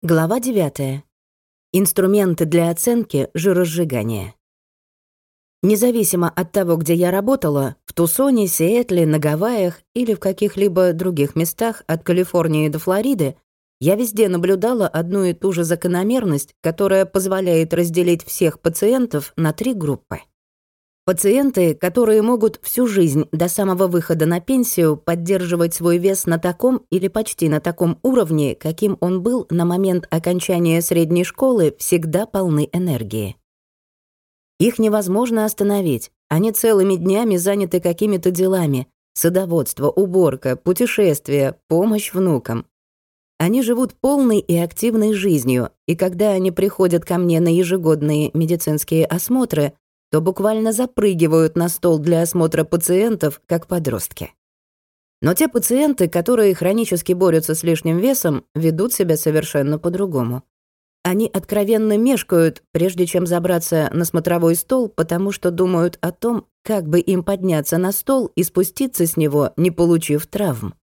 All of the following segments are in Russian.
Глава 9. Инструменты для оценки жиросжигания. Независимо от того, где я работала, в Тусоне, Сиэтле, на Гавайях или в каких-либо других местах от Калифорнии до Флориды, я везде наблюдала одну и ту же закономерность, которая позволяет разделить всех пациентов на три группы. Пациенты, которые могут всю жизнь до самого выхода на пенсию поддерживать свой вес на таком или почти на таком уровне, каким он был на момент окончания средней школы, всегда полны энергии. Их невозможно остановить. Они целыми днями заняты какими-то делами. Садоводство, уборка, путешествия, помощь внукам. Они живут полной и активной жизнью, и когда они приходят ко мне на ежегодные медицинские осмотры, то буквально запрыгивают на стол для осмотра пациентов, как подростки. Но те пациенты, которые хронически борются с лишним весом, ведут себя совершенно по-другому. Они откровенно мешкают, прежде чем забраться на смотровой стол, потому что думают о том, как бы им подняться на стол и спуститься с него, не получив травм.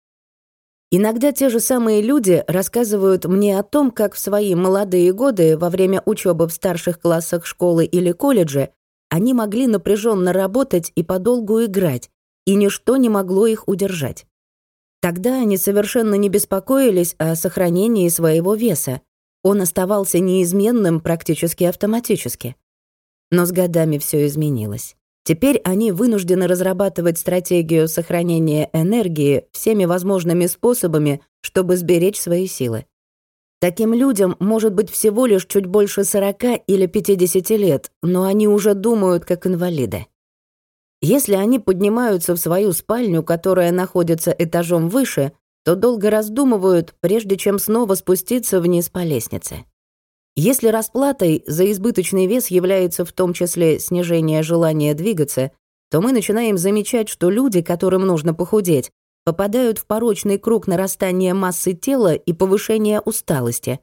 Иногда те же самые люди рассказывают мне о том, как в свои молодые годы во время учебы в старших классах школы или колледжа они могли напряженно работать и подолгу играть, и ничто не могло их удержать. Тогда они совершенно не беспокоились о сохранении своего веса. Он оставался неизменным практически автоматически. Но с годами все изменилось. Теперь они вынуждены разрабатывать стратегию сохранения энергии всеми возможными способами, чтобы сберечь свои силы. Таким людям может быть всего лишь чуть больше 40 или 50 лет, но они уже думают как инвалиды. Если они поднимаются в свою спальню, которая находится этажом выше, то долго раздумывают, прежде чем снова спуститься вниз по лестнице. Если расплатой за избыточный вес является в том числе снижение желания двигаться, то мы начинаем замечать, что люди, которым нужно похудеть, попадают в порочный круг нарастания массы тела и повышения усталости.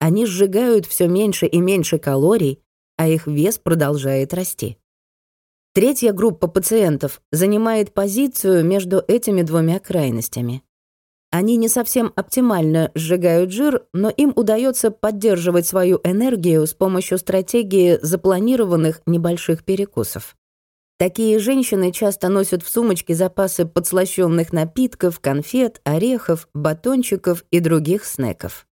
Они сжигают все меньше и меньше калорий, а их вес продолжает расти. Третья группа пациентов занимает позицию между этими двумя крайностями. Они не совсем оптимально сжигают жир, но им удается поддерживать свою энергию с помощью стратегии запланированных небольших перекусов. Такие женщины часто носят в сумочке запасы подслащённых напитков, конфет, орехов, батончиков и других снеков.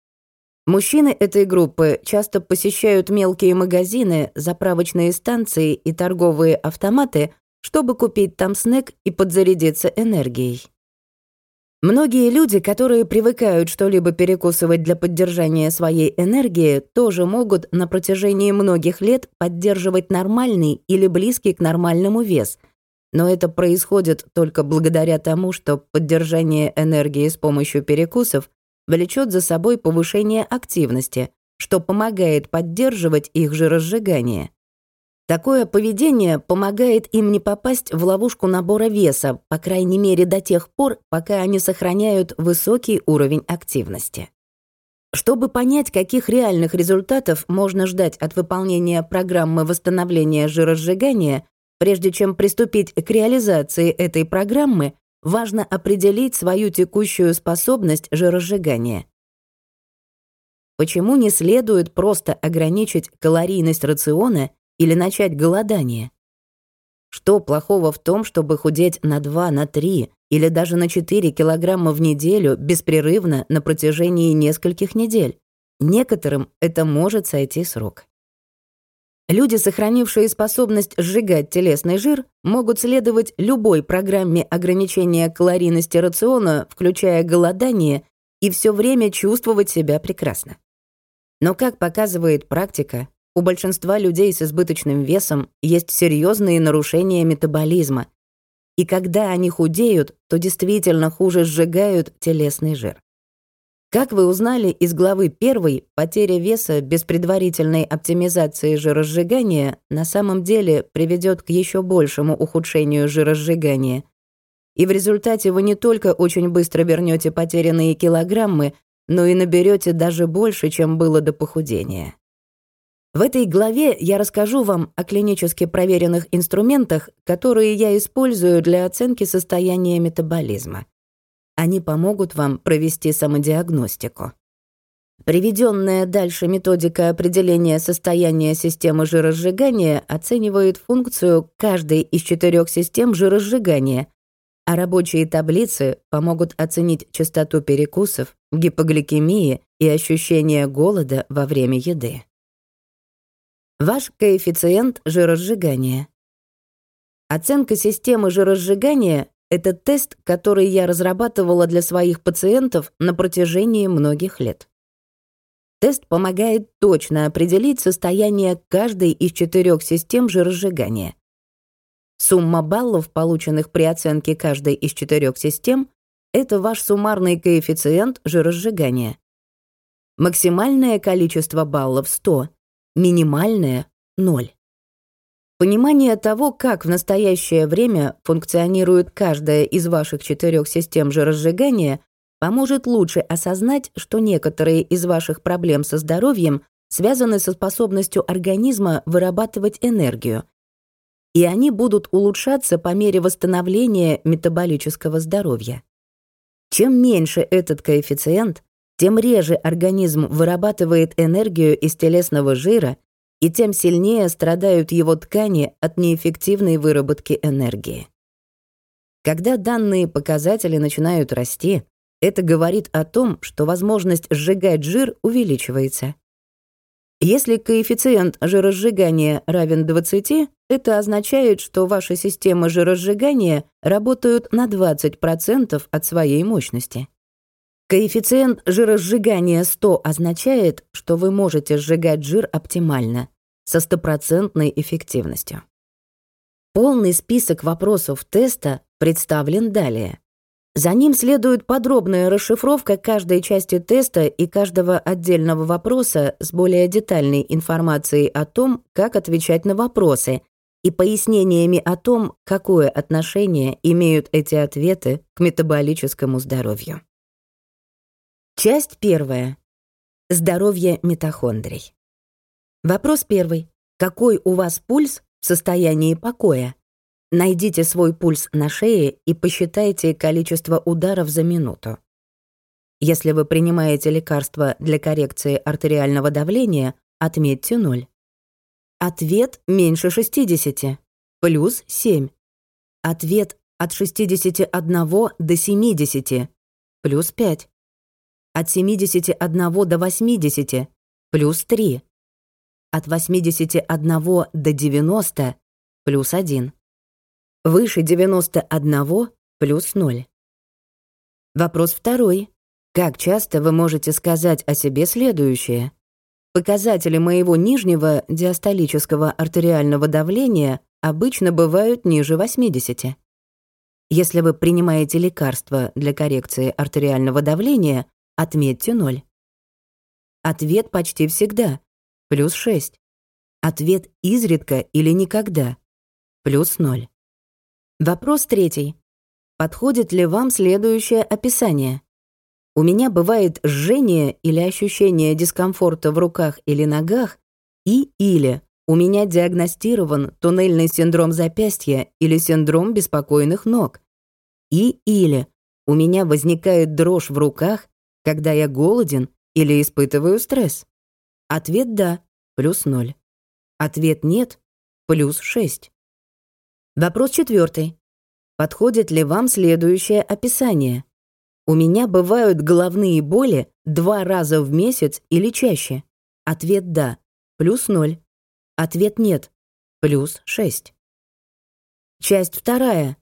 Мужчины этой группы часто посещают мелкие магазины, заправочные станции и торговые автоматы, чтобы купить там снек и подзарядиться энергией. Многие люди, которые привыкают что-либо перекусывать для поддержания своей энергии, тоже могут на протяжении многих лет поддерживать нормальный или близкий к нормальному вес. Но это происходит только благодаря тому, что поддержание энергии с помощью перекусов влечет за собой повышение активности, что помогает поддерживать их же. Такое поведение помогает им не попасть в ловушку набора веса, по крайней мере до тех пор, пока они сохраняют высокий уровень активности. Чтобы понять, каких реальных результатов можно ждать от выполнения программы восстановления жиросжигания, прежде чем приступить к реализации этой программы, важно определить свою текущую способность жиросжигания. Почему не следует просто ограничить калорийность рациона или начать голодание? Что плохого в том, чтобы худеть на 2, на 3 или даже на 4 килограмма в неделю беспрерывно на протяжении нескольких недель? Некоторым это может сойти с рук. Люди, сохранившие способность сжигать телесный жир, могут следовать любой программе ограничения калорийности рациона, включая голодание, и все время чувствовать себя прекрасно. Но, как показывает практика, у большинства людей с избыточным весом есть серьезные нарушения метаболизма. И когда они худеют, то действительно хуже сжигают телесный жир. Как вы узнали из главы 1, потеря веса без предварительной оптимизации жиросжигания на самом деле приведет к еще большему ухудшению жиросжигания. И в результате вы не только очень быстро вернете потерянные килограммы, но и наберете даже больше, чем было до похудения. В этой главе я расскажу вам о клинически проверенных инструментах, которые я использую для оценки состояния метаболизма. Они помогут вам провести самодиагностику. Приведенная дальше методика определения состояния системы жиросжигания оценивает функцию каждой из четырех систем жиросжигания, а рабочие таблицы помогут оценить частоту перекусов, гипогликемии и ощущение голода во время еды. Ваш коэффициент жиросжигания. Оценка системы жиросжигания — это тест, который я разрабатывала для своих пациентов на протяжении многих лет. Тест помогает точно определить состояние каждой из четырех систем жиросжигания. Сумма баллов, полученных при оценке каждой из четырех систем, это ваш суммарный коэффициент жиросжигания. Максимальное количество баллов — 100, минимальное — 0. Понимание того, как в настоящее время функционирует каждая из ваших четырех систем жиросжигания, поможет лучше осознать, что некоторые из ваших проблем со здоровьем связаны со способностью организма вырабатывать энергию, и они будут улучшаться по мере восстановления метаболического здоровья. Чем меньше этот коэффициент, тем реже организм вырабатывает энергию из телесного жира, и тем сильнее страдают его ткани от неэффективной выработки энергии. Когда данные показатели начинают расти, это говорит о том, что возможность сжигать жир увеличивается. Если коэффициент жиросжигания равен 20, это означает, что ваши системы жиросжигания работают на 20% от своей мощности. Коэффициент жиросжигания 100 означает, что вы можете сжигать жир оптимально, со стопроцентной эффективностью. Полный список вопросов теста представлен далее. За ним следует подробная расшифровка каждой части теста и каждого отдельного вопроса с более детальной информацией о том, как отвечать на вопросы, и пояснениями о том, какое отношение имеют эти ответы к метаболическому здоровью. Часть первая. Здоровье митохондрий. Вопрос первый. Какой у вас пульс в состоянии покоя? Найдите свой пульс на шее и посчитайте количество ударов за минуту. Если вы принимаете лекарства для коррекции артериального давления, отметьте 0. Ответ меньше 60, плюс 7. Ответ от 61 до 70, плюс 5. От 71 до 80, плюс 3. От 81 до 90, плюс 1. Выше 91 плюс 0. Вопрос второй. Как часто вы можете сказать о себе следующее? Показатели моего нижнего диастолического артериального давления обычно бывают ниже 80. Если вы принимаете лекарства для коррекции артериального давления, отметьте 0. Ответ почти всегда — плюс 6. Ответ изредка или никогда — плюс 0. Вопрос третий. Подходит ли вам следующее описание? У меня бывает жжение или ощущение дискомфорта в руках или ногах, и или у меня диагностирован туннельный синдром запястья или синдром беспокойных ног, и или у меня возникает дрожь в руках, когда я голоден или испытываю стресс. Ответ «да» — плюс 0. Ответ «нет» — плюс 6. Вопрос четвертый. Подходит ли вам следующее описание? У меня бывают головные боли два раза в месяц или чаще. Ответ «да» — плюс 0. Ответ «нет» — плюс 6. Часть вторая.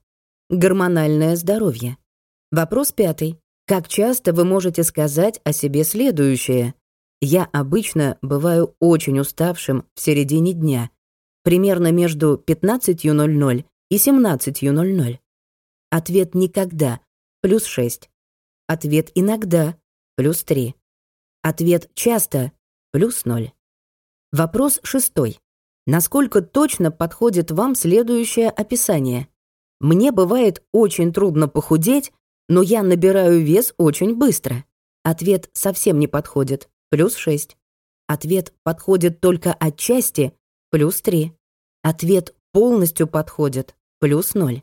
Гормональное здоровье. Вопрос пятый. Как часто вы можете сказать о себе следующее? Я обычно бываю очень уставшим в середине дня, примерно между 15.00 и 17.00. Ответ «никогда» — плюс 6. Ответ «иногда» — плюс 3. Ответ «часто» — плюс 0. Вопрос шестой. Насколько точно подходит вам следующее описание? Мне бывает очень трудно похудеть, но я набираю вес очень быстро. Ответ совсем не подходит. Плюс 6. Ответ подходит только отчасти. Плюс 3. Ответ полностью подходит. Плюс 0.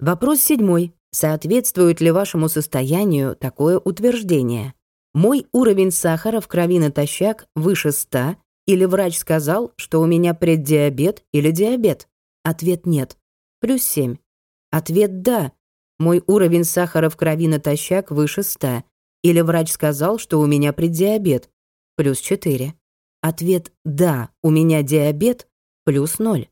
Вопрос седьмой. Соответствует ли вашему состоянию такое утверждение? Мой уровень сахара в крови натощак выше 100, или врач сказал, что у меня преддиабет или диабет? Ответ нет. Плюс 7. Ответ да. Мой уровень сахара в крови натощак выше 100, или врач сказал, что у меня преддиабет? Плюс 4. Ответ «да, у меня диабет» плюс 0.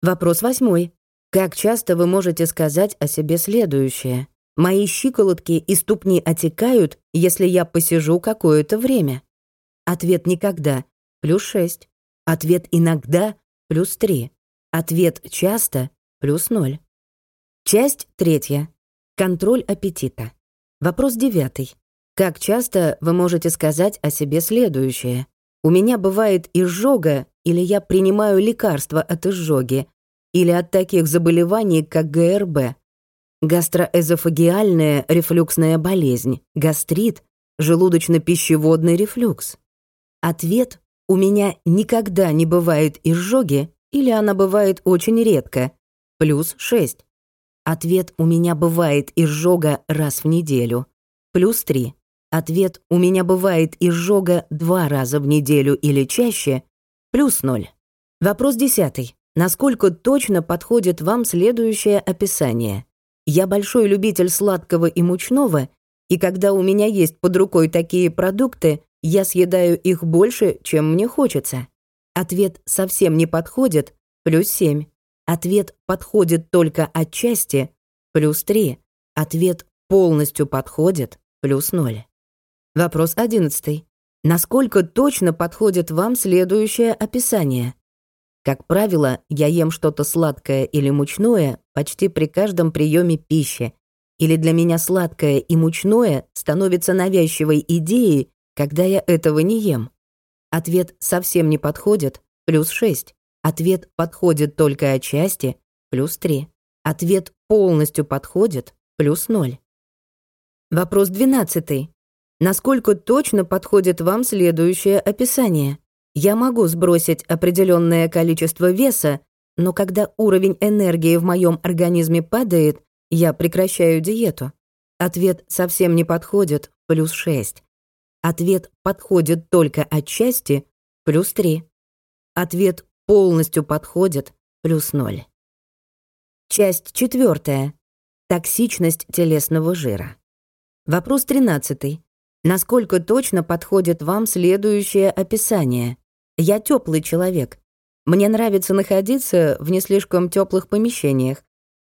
Вопрос восьмой. Как часто вы можете сказать о себе следующее? Мои щиколотки и ступни отекают, если я посижу какое-то время. Ответ «никогда» — плюс 6. Ответ «иногда» — плюс 3. Ответ «часто» — плюс 0. Часть третья. Контроль аппетита. Вопрос девятый. Как часто вы можете сказать о себе следующее? У меня бывает изжога, или я принимаю лекарства от изжоги, или от таких заболеваний, как ГРБ, гастроэзофагиальная рефлюксная болезнь, гастрит, желудочно-пищеводный рефлюкс. Ответ «У меня никогда не бывает изжоги» или она бывает очень редко, плюс 6. Ответ «У меня бывает изжога раз в неделю», плюс 3. Ответ «У меня бывает изжога два раза в неделю или чаще» плюс 0. Вопрос десятый. Насколько точно подходит вам следующее описание? Я большой любитель сладкого и мучного, и когда у меня есть под рукой такие продукты, я съедаю их больше, чем мне хочется. Ответ совсем не подходит, плюс 7. Ответ подходит только отчасти, плюс 3. Ответ полностью подходит, плюс 0. Вопрос 11. Насколько точно подходит вам следующее описание? Как правило, я ем что-то сладкое или мучное почти при каждом приеме пищи, или для меня сладкое и мучное становится навязчивой идеей, когда я этого не ем. Ответ совсем не подходит, плюс 6. Ответ подходит только отчасти, плюс 3. Ответ полностью подходит, плюс 0. Вопрос 12. Насколько точно подходит вам следующее описание? Я могу сбросить определенное количество веса, но когда уровень энергии в моем организме падает, я прекращаю диету. Ответ совсем не подходит, плюс 6. Ответ подходит только отчасти, плюс 3. Ответ полностью подходит, плюс 0. Часть четвертая. Токсичность телесного жира. Вопрос 13. Насколько точно подходит вам следующее описание? Я теплый человек. Мне нравится находиться в не слишком теплых помещениях,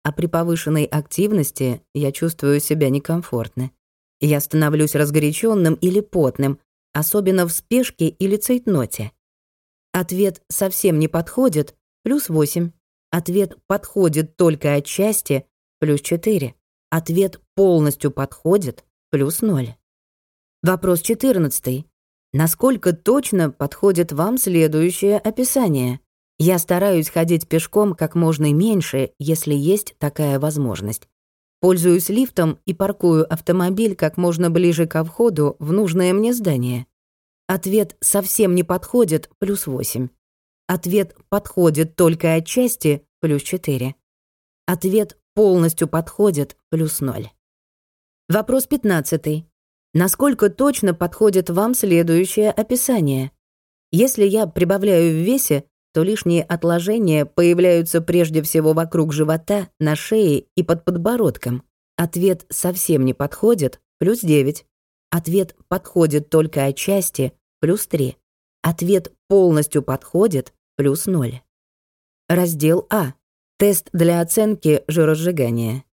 а при повышенной активности я чувствую себя некомфортно. Я становлюсь разгоряченным или потным, особенно в спешке или цейтноте. Ответ совсем не подходит, плюс 8. Ответ подходит только отчасти, плюс 4. Ответ полностью подходит, плюс 0. Вопрос 14. Насколько точно подходит вам следующее описание? Я стараюсь ходить пешком как можно меньше, если есть такая возможность. Пользуюсь лифтом и паркую автомобиль как можно ближе ко входу в нужное мне здание. Ответ совсем не подходит, плюс 8. Ответ подходит только отчасти, плюс 4. Ответ полностью подходит, плюс 0. Вопрос 15. Насколько точно подходит вам следующее описание? Если я прибавляю в весе, то лишние отложения появляются прежде всего вокруг живота, на шее и под подбородком. Ответ совсем не подходит, плюс 9. Ответ подходит только отчасти, плюс 3. Ответ полностью подходит, плюс 0. Раздел А. Тест для оценки жиросжигания.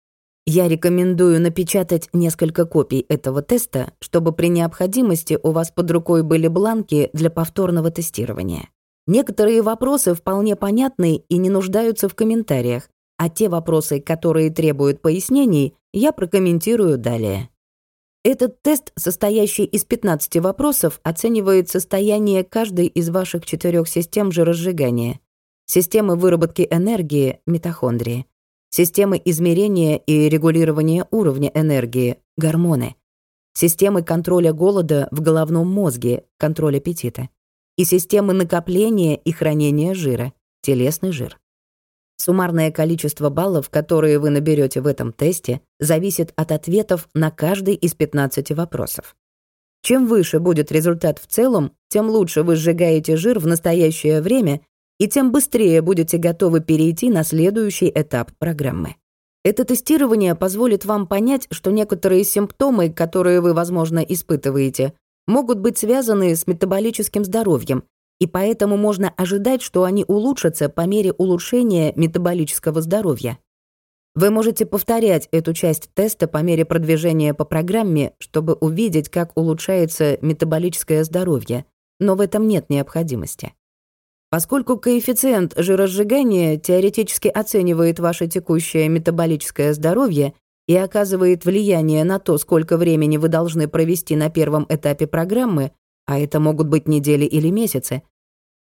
Я рекомендую напечатать несколько копий этого теста, чтобы при необходимости у вас под рукой были бланки для повторного тестирования. Некоторые вопросы вполне понятны и не нуждаются в комментариях, а те вопросы, которые требуют пояснений, я прокомментирую далее. Этот тест, состоящий из 15 вопросов, оценивает состояние каждой из ваших четырех систем жиросжигания, системы выработки энергии, митохондрии, системы измерения и регулирования уровня энергии, гормоны, системы контроля голода в головном мозге, контроль аппетита, и системы накопления и хранения жира, телесный жир. Суммарное количество баллов, которые вы наберете в этом тесте, зависит от ответов на каждый из 15 вопросов. Чем выше будет результат в целом, тем лучше вы сжигаете жир в настоящее время и тем быстрее будете готовы перейти на следующий этап программы. Это тестирование позволит вам понять, что некоторые симптомы, которые вы, возможно, испытываете, могут быть связаны с метаболическим здоровьем, и поэтому можно ожидать, что они улучшатся по мере улучшения метаболического здоровья. Вы можете повторять эту часть теста по мере продвижения по программе, чтобы увидеть, как улучшается метаболическое здоровье, но в этом нет необходимости. Поскольку коэффициент жиросжигания теоретически оценивает ваше текущее метаболическое здоровье и оказывает влияние на то, сколько времени вы должны провести на первом этапе программы, а это могут быть недели или месяцы,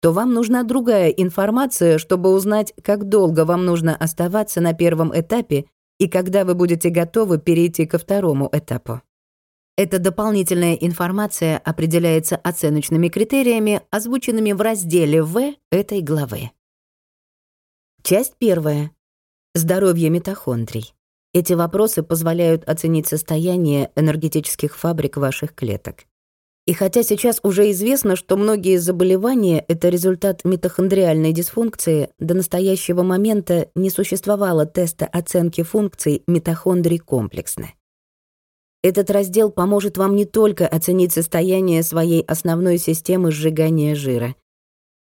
то вам нужна другая информация, чтобы узнать, как долго вам нужно оставаться на первом этапе и когда вы будете готовы перейти ко второму этапу. Эта дополнительная информация определяется оценочными критериями, озвученными в разделе В этой главы. Часть первая. Здоровье митохондрий. Эти вопросы позволяют оценить состояние энергетических фабрик ваших клеток. И хотя сейчас уже известно, что многие заболевания — это результат митохондриальной дисфункции, до настоящего момента не существовало теста оценки функций митохондрий комплексно. Этот раздел поможет вам не только оценить состояние своей основной системы сжигания жира.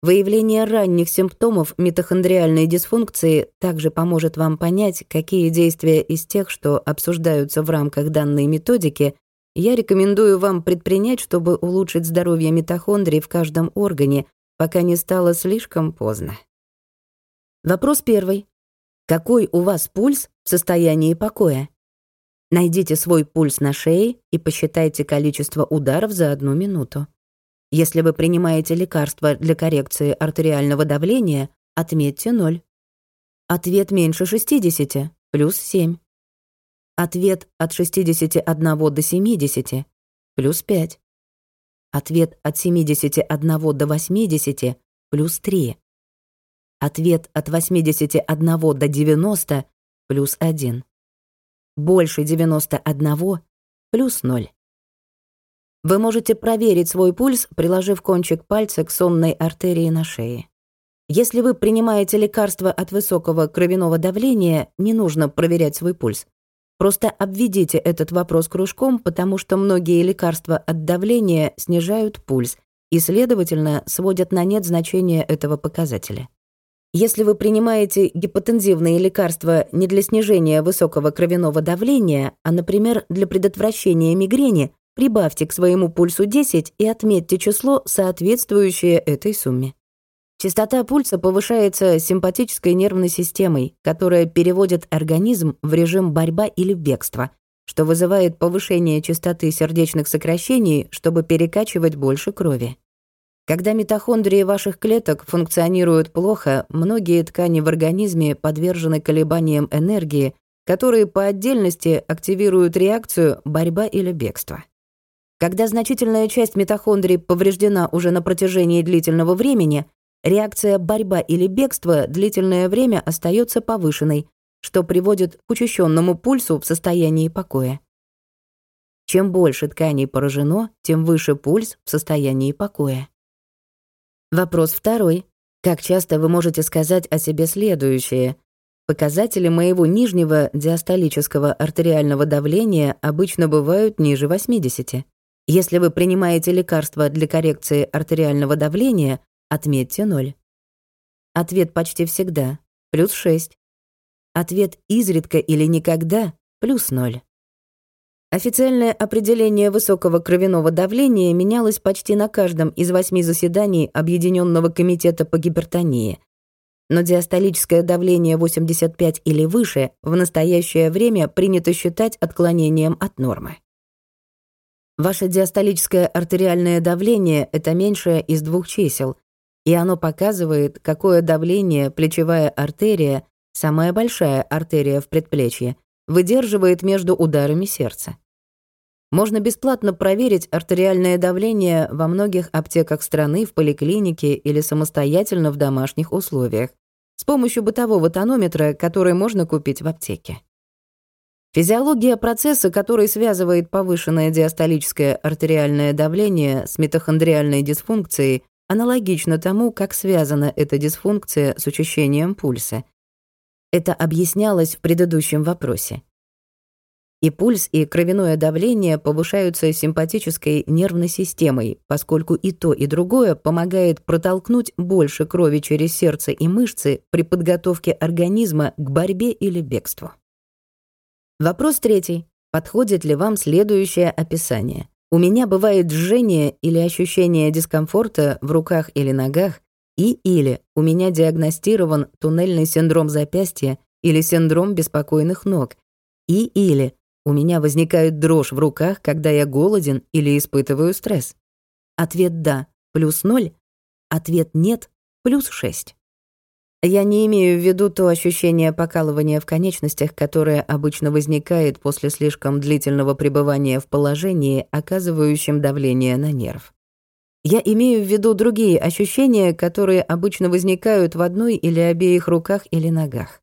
Выявление ранних симптомов митохондриальной дисфункции также поможет вам понять, какие действия из тех, что обсуждаются в рамках данной методики, я рекомендую вам предпринять, чтобы улучшить здоровье митохондрий в каждом органе, пока не стало слишком поздно. Вопрос первый. Какой у вас пульс в состоянии покоя? Найдите свой пульс на шее и посчитайте количество ударов за одну минуту. Если вы принимаете лекарства для коррекции артериального давления, отметьте 0. Ответ меньше 60, плюс 7. Ответ от 61 до 70 плюс 5. Ответ от 71 до 80 плюс 3. Ответ от 81 до 90 плюс 1. Больше 91 плюс 0. Вы можете проверить свой пульс, приложив кончик пальца к сонной артерии на шее. Если вы принимаете лекарства от высокого кровяного давления, не нужно проверять свой пульс. Просто обведите этот вопрос кружком, потому что многие лекарства от давления снижают пульс и, следовательно, сводят на нет значение этого показателя. Если вы принимаете гипотензивные лекарства не для снижения высокого кровяного давления, а, например, для предотвращения мигрени, прибавьте к своему пульсу 10 и отметьте число, соответствующее этой сумме. Частота пульса повышается симпатической нервной системой, которая переводит организм в режим борьба или бегства, что вызывает повышение частоты сердечных сокращений, чтобы перекачивать больше крови. Когда митохондрии ваших клеток функционируют плохо, многие ткани в организме подвержены колебаниям энергии, которые по отдельности активируют реакцию борьба или бегство. Когда значительная часть митохондрий повреждена уже на протяжении длительного времени, реакция борьба или бегство длительное время остается повышенной, что приводит к учащенному пульсу в состоянии покоя. Чем больше тканей поражено, тем выше пульс в состоянии покоя. Вопрос второй. Как часто вы можете сказать о себе следующее? Показатели моего нижнего диастолического артериального давления обычно бывают ниже 80. Если вы принимаете лекарства для коррекции артериального давления, Отметьте 0. Ответ почти всегда — плюс 6. Ответ изредка или никогда — плюс 0. Официальное определение высокого кровяного давления менялось почти на каждом из восьми заседаний Объединенного комитета по гипертонии. Но диастолическое давление 85 или выше в настоящее время принято считать отклонением от нормы. Ваше диастолическое артериальное давление — это меньшее из двух чисел, и оно показывает, какое давление плечевая артерия, самая большая артерия в предплечье, выдерживает между ударами сердца. Можно бесплатно проверить артериальное давление во многих аптеках страны, в поликлинике или самостоятельно в домашних условиях с помощью бытового тонометра, который можно купить в аптеке. Физиология процесса, который связывает повышенное диастолическое артериальное давление с митохондриальной дисфункцией, аналогична тому, как связана эта дисфункция с учащением пульса. Это объяснялось в предыдущем вопросе. И пульс, и кровяное давление повышаются симпатической нервной системой, поскольку и то, и другое помогает протолкнуть больше крови через сердце и мышцы при подготовке организма к борьбе или бегству. Вопрос третий. Подходит ли вам следующее описание? У меня бывает жжение или ощущение дискомфорта в руках или ногах, и или у меня диагностирован туннельный синдром запястья или синдром беспокойных ног, и или у меня возникает дрожь в руках, когда я голоден или испытываю стресс. Ответ «да» — плюс ноль, ответ «нет» — плюс шесть. Я не имею в виду то ощущение покалывания в конечностях, которое обычно возникает после слишком длительного пребывания в положении, оказывающем давление на нерв. Я имею в виду другие ощущения, которые обычно возникают в одной или обеих руках или ногах.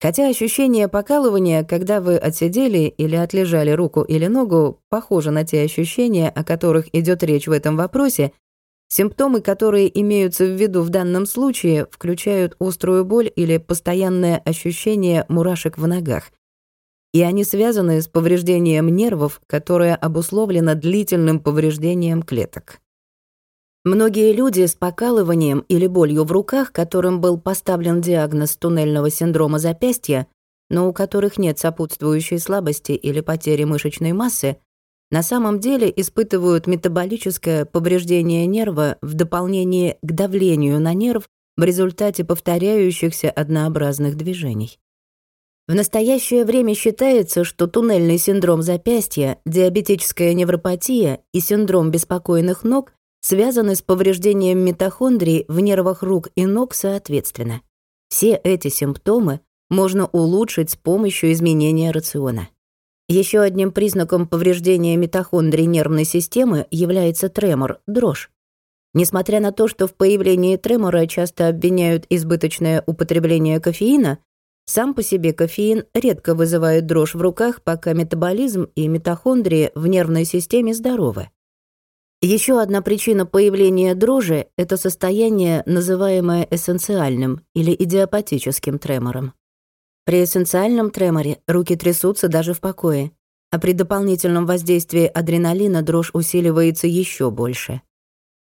Хотя ощущение покалывания, когда вы отсидели или отлежали руку или ногу, похоже на те ощущения, о которых идет речь в этом вопросе, Симптомы, которые имеются в виду в данном случае, включают острую боль или постоянное ощущение мурашек в ногах. И они связаны с повреждением нервов, которое обусловлено длительным повреждением клеток. Многие люди с покалыванием или болью в руках, которым был поставлен диагноз туннельного синдрома запястья, но у которых нет сопутствующей слабости или потери мышечной массы, на самом деле испытывают метаболическое повреждение нерва в дополнение к давлению на нерв в результате повторяющихся однообразных движений. В настоящее время считается, что туннельный синдром запястья, диабетическая невропатия и синдром беспокойных ног связаны с повреждением митохондрий в нервах рук и ног соответственно. Все эти симптомы можно улучшить с помощью изменения рациона. Еще одним признаком повреждения митохондрий нервной системы является тремор, дрожь. Несмотря на то, что в появлении тремора часто обвиняют избыточное употребление кофеина, сам по себе кофеин редко вызывает дрожь в руках, пока метаболизм и митохондрии в нервной системе здоровы. Еще одна причина появления дрожи — это состояние, называемое эссенциальным или идиопатическим тремором. При эссенциальном треморе руки трясутся даже в покое, а при дополнительном воздействии адреналина дрожь усиливается еще больше.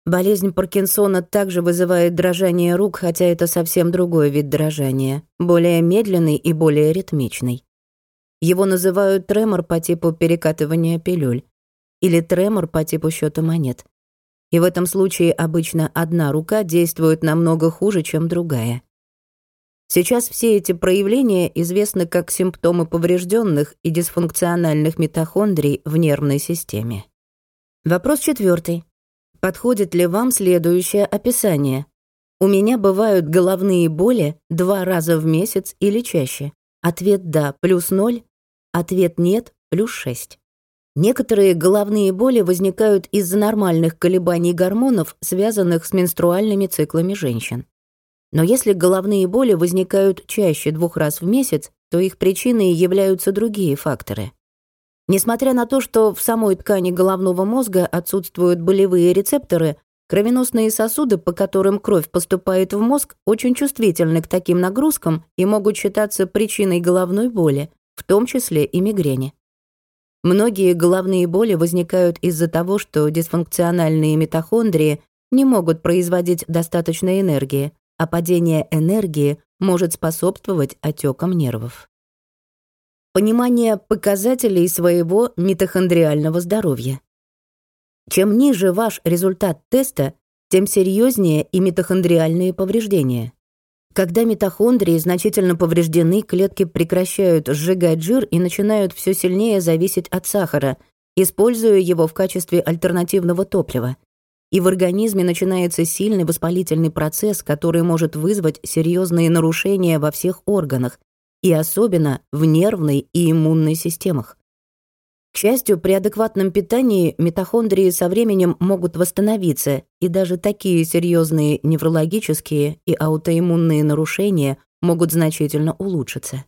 Болезнь Паркинсона также вызывает дрожание рук, хотя это совсем другой вид дрожания, более медленный и более ритмичный. Его называют тремор по типу перекатывания пилюль или тремор по типу счета монет. И в этом случае обычно одна рука действует намного хуже, чем другая. Сейчас все эти проявления известны как симптомы поврежденных и дисфункциональных митохондрий в нервной системе. Вопрос четвертый. Подходит ли вам следующее описание? У меня бывают головные боли два раза в месяц или чаще. Ответ «да» плюс ноль, ответ «нет» плюс шесть. Некоторые головные боли возникают из-за нормальных колебаний гормонов, связанных с менструальными циклами женщин. Но если головные боли возникают чаще двух раз в месяц, то их причиной являются другие факторы. Несмотря на то, что в самой ткани головного мозга отсутствуют болевые рецепторы, кровеносные сосуды, по которым кровь поступает в мозг, очень чувствительны к таким нагрузкам и могут считаться причиной головной боли, в том числе и мигрени. Многие головные боли возникают из-за того, что дисфункциональные митохондрии не могут производить достаточно энергии, а падение энергии может способствовать отекам нервов. Понимание показателей своего митохондриального здоровья. Чем ниже ваш результат теста, тем серьезнее и митохондриальные повреждения. Когда митохондрии значительно повреждены, клетки прекращают сжигать жир и начинают все сильнее зависеть от сахара, используя его в качестве альтернативного топлива и в организме начинается сильный воспалительный процесс, который может вызвать серьезные нарушения во всех органах, и особенно в нервной и иммунной системах. К счастью, при адекватном питании митохондрии со временем могут восстановиться, и даже такие серьезные неврологические и аутоиммунные нарушения могут значительно улучшиться.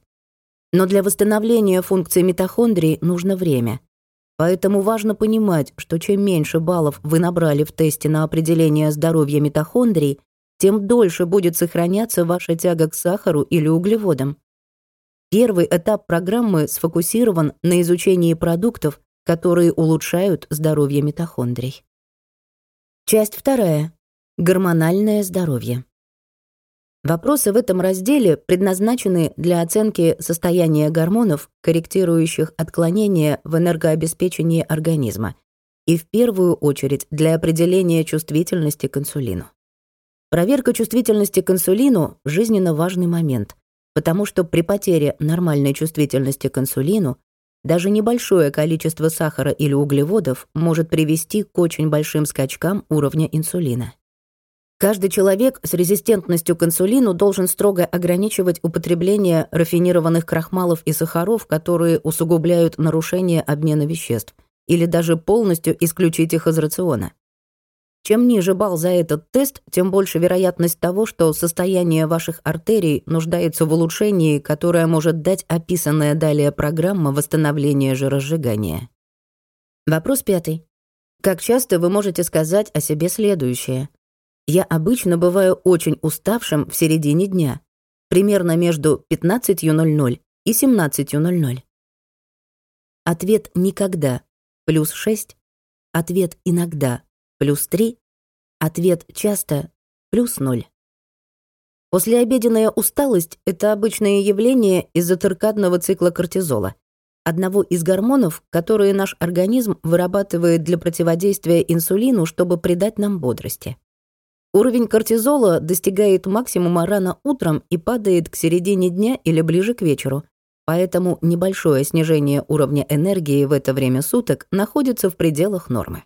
Но для восстановления функций митохондрий нужно время. Поэтому важно понимать, что чем меньше баллов вы набрали в тесте на определение здоровья митохондрий, тем дольше будет сохраняться ваша тяга к сахару или углеводам. Первый этап программы сфокусирован на изучении продуктов, которые улучшают здоровье митохондрий. Часть вторая. Гормональное здоровье. Вопросы в этом разделе предназначены для оценки состояния гормонов, корректирующих отклонения в энергообеспечении организма, и в первую очередь для определения чувствительности к инсулину. Проверка чувствительности к инсулину — жизненно важный момент, потому что при потере нормальной чувствительности к инсулину даже небольшое количество сахара или углеводов может привести к очень большим скачкам уровня инсулина. Каждый человек с резистентностью к инсулину должен строго ограничивать употребление рафинированных крахмалов и сахаров, которые усугубляют нарушение обмена веществ, или даже полностью исключить их из рациона. Чем ниже балл за этот тест, тем больше вероятность того, что состояние ваших артерий нуждается в улучшении, которое может дать описанная далее программа восстановления жиросжигания. Вопрос пятый. Как часто вы можете сказать о себе следующее? Я обычно бываю очень уставшим в середине дня, примерно между 15.00 и 17.00. Ответ «никогда» — плюс 6. Ответ «иногда» плюс 3, ответ часто плюс 0. Послеобеденная усталость — это обычное явление из-за циркадного цикла кортизола, одного из гормонов, которые наш организм вырабатывает для противодействия инсулину, чтобы придать нам бодрости. Уровень кортизола достигает максимума рано утром и падает к середине дня или ближе к вечеру, поэтому небольшое снижение уровня энергии в это время суток находится в пределах нормы.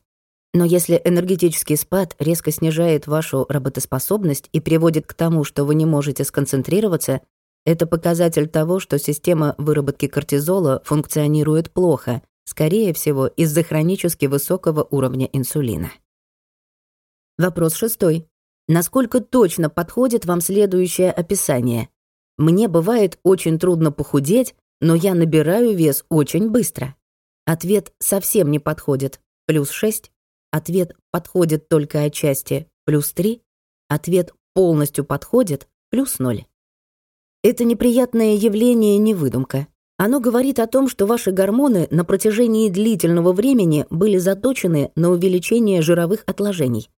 Но если энергетический спад резко снижает вашу работоспособность и приводит к тому, что вы не можете сконцентрироваться, это показатель того, что система выработки кортизола функционирует плохо, скорее всего, из-за хронически высокого уровня инсулина. Вопрос шестой. Насколько точно подходит вам следующее описание? Мне бывает очень трудно похудеть, но я набираю вес очень быстро. Ответ совсем не подходит. Плюс 6. Ответ подходит только отчасти плюс 3, ответ полностью подходит плюс 0. Это неприятное явление не выдумка. Оно говорит о том, что ваши гормоны на протяжении длительного времени были заточены на увеличение жировых отложений.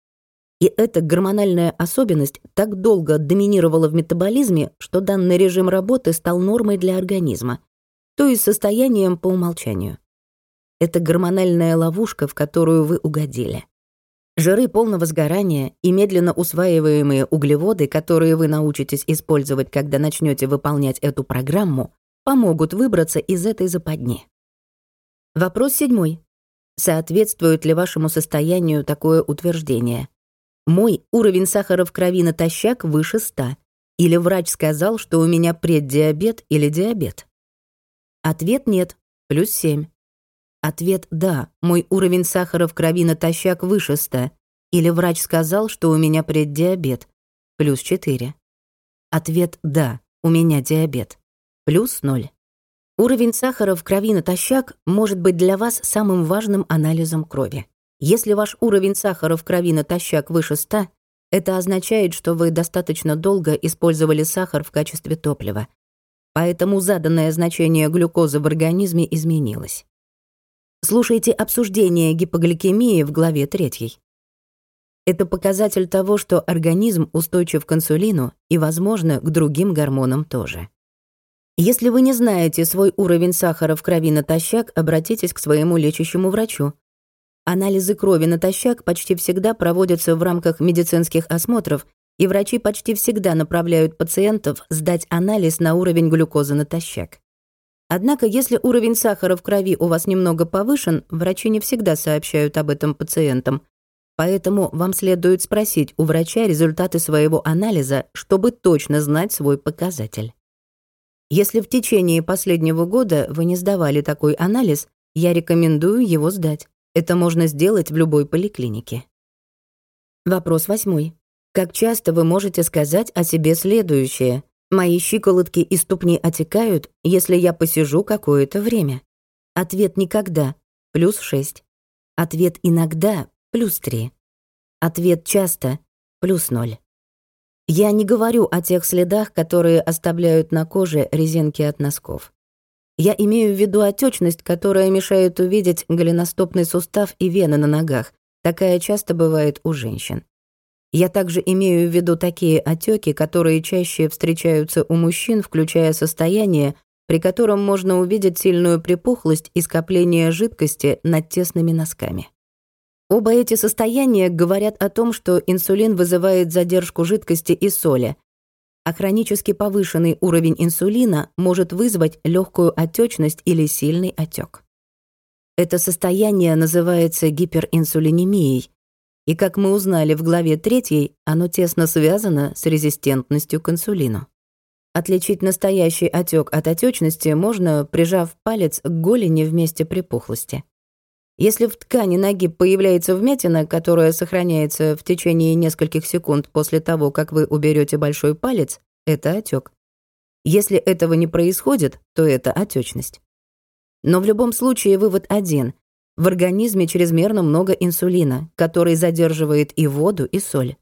И эта гормональная особенность так долго доминировала в метаболизме, что данный режим работы стал нормой для организма, то есть состоянием по умолчанию. Это гормональная ловушка, в которую вы угодили. Жиры полного сгорания и медленно усваиваемые углеводы, которые вы научитесь использовать, когда начнете выполнять эту программу, помогут выбраться из этой западни. Вопрос седьмой. Соответствует ли вашему состоянию такое утверждение? Мой уровень сахара в крови натощак выше 100. Или врач сказал, что у меня преддиабет или диабет? Ответ нет, плюс 7. Ответ «да», мой уровень сахара в крови натощак выше 100. Или врач сказал, что у меня преддиабет. Плюс 4. Ответ «да», у меня диабет. Плюс 0. Уровень сахара в крови натощак может быть для вас самым важным анализом крови. Если ваш уровень сахара в крови натощак выше 100, это означает, что вы достаточно долго использовали сахар в качестве топлива. Поэтому заданное значение глюкозы в организме изменилось. Слушайте обсуждение гипогликемии в главе 3. Это показатель того, что организм устойчив к инсулину и, возможно, к другим гормонам тоже. Если вы не знаете свой уровень сахара в крови натощак, обратитесь к своему лечащему врачу. Анализы крови натощак почти всегда проводятся в рамках медицинских осмотров, и врачи почти всегда направляют пациентов сдать анализ на уровень глюкозы натощак. Однако, если уровень сахара в крови у вас немного повышен, врачи не всегда сообщают об этом пациентам. Поэтому вам следует спросить у врача результаты своего анализа, чтобы точно знать свой показатель. Если в течение последнего года вы не сдавали такой анализ, я рекомендую его сдать. Это можно сделать в любой поликлинике. Вопрос восьмой. Как часто вы можете сказать о себе следующее? Мои щиколотки и ступни отекают, если я посижу какое-то время. Ответ «никогда» — плюс 6. Ответ «иногда» — плюс 3. Ответ «часто» — плюс 0. Я не говорю о тех следах, которые оставляют на коже резинки от носков. Я имею в виду отечность, которая мешает увидеть голеностопный сустав и вены на ногах. Такая часто бывает у женщин. Я также имею в виду такие отеки, которые чаще встречаются у мужчин, включая состояние, при котором можно увидеть сильную припухлость и скопление жидкости над тесными носками. Оба эти состояния говорят о том, что инсулин вызывает задержку жидкости и соли, а хронически повышенный уровень инсулина может вызвать легкую отечность или сильный отек. Это состояние называется гиперинсулинемией, и, как мы узнали в главе 3, оно тесно связано с резистентностью к инсулину. Отличить настоящий отек от отечности можно, прижав палец к голени в месте припухлости. Если в ткани ноги появляется вмятина, которая сохраняется в течение нескольких секунд после того, как вы уберете большой палец, это отек. Если этого не происходит, то это отечность. Но в любом случае вывод один. В организме чрезмерно много инсулина, который задерживает и воду, и соль.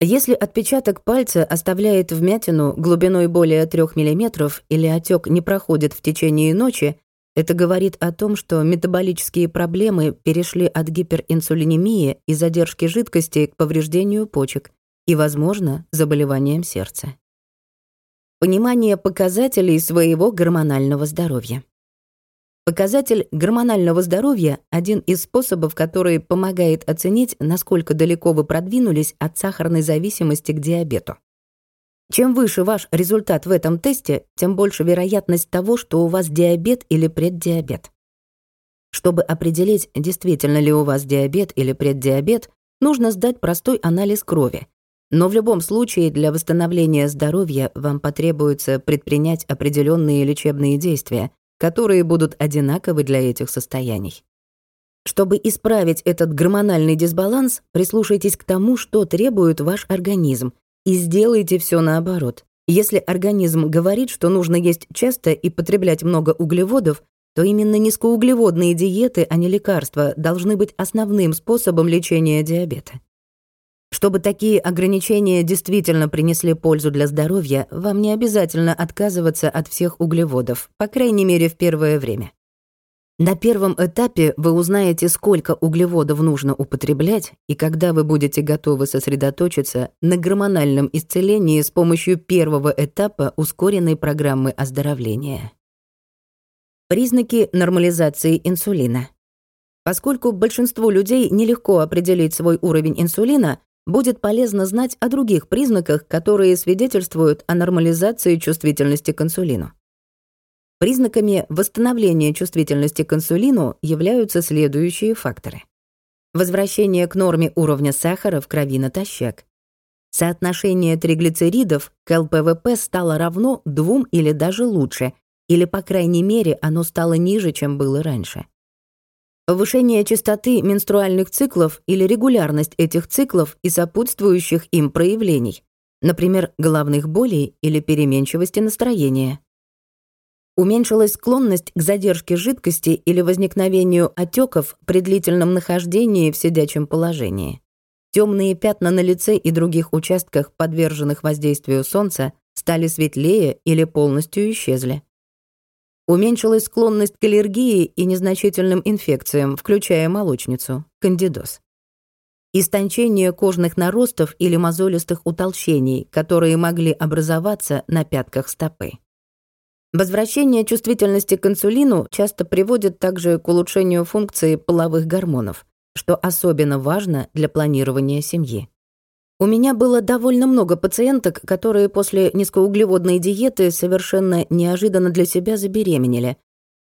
Если отпечаток пальца оставляет вмятину глубиной более 3 мм или отек не проходит в течение ночи, это говорит о том, что метаболические проблемы перешли от гиперинсулинемии и задержки жидкости к повреждению почек и, возможно, заболеваниям сердца. Понимание показателей своего гормонального здоровья. Показатель гормонального здоровья — один из способов, который помогает оценить, насколько далеко вы продвинулись от сахарной зависимости к диабету. Чем выше ваш результат в этом тесте, тем больше вероятность того, что у вас диабет или преддиабет. Чтобы определить, действительно ли у вас диабет или преддиабет, нужно сдать простой анализ крови. Но в любом случае для восстановления здоровья вам потребуется предпринять определенные лечебные действия, которые будут одинаковы для этих состояний. Чтобы исправить этот гормональный дисбаланс, прислушайтесь к тому, что требует ваш организм, и сделайте все наоборот. Если организм говорит, что нужно есть часто и потреблять много углеводов, то именно низкоуглеводные диеты, а не лекарства, должны быть основным способом лечения диабета. Чтобы такие ограничения действительно принесли пользу для здоровья, вам не обязательно отказываться от всех углеводов, по крайней мере, в первое время. На первом этапе вы узнаете, сколько углеводов нужно употреблять и когда вы будете готовы сосредоточиться на гормональном исцелении с помощью первого этапа ускоренной программы оздоровления. Признаки нормализации инсулина. Поскольку большинству людей нелегко определить свой уровень инсулина, будет полезно знать о других признаках, которые свидетельствуют о нормализации чувствительности к инсулину. Признаками восстановления чувствительности к инсулину являются следующие факторы. Возвращение к норме уровня сахара в крови натощак. Соотношение триглицеридов к ЛПВП стало равно двум или даже лучше, или, по крайней мере, оно стало ниже, чем было раньше. Повышение частоты менструальных циклов или регулярность этих циклов и сопутствующих им проявлений, например, головных болей или переменчивости настроения. Уменьшилась склонность к задержке жидкости или возникновению отеков при длительном нахождении в сидячем положении. Темные пятна на лице и других участках, подверженных воздействию солнца, стали светлее или полностью исчезли. Уменьшилась склонность к аллергии и незначительным инфекциям, включая молочницу, кандидоз. Истончение кожных наростов или мозолистых утолщений, которые могли образоваться на пятках стопы. Возвращение чувствительности к инсулину часто приводит также к улучшению функции половых гормонов, что особенно важно для планирования семьи. У меня было довольно много пациенток, которые после низкоуглеводной диеты совершенно неожиданно для себя забеременели.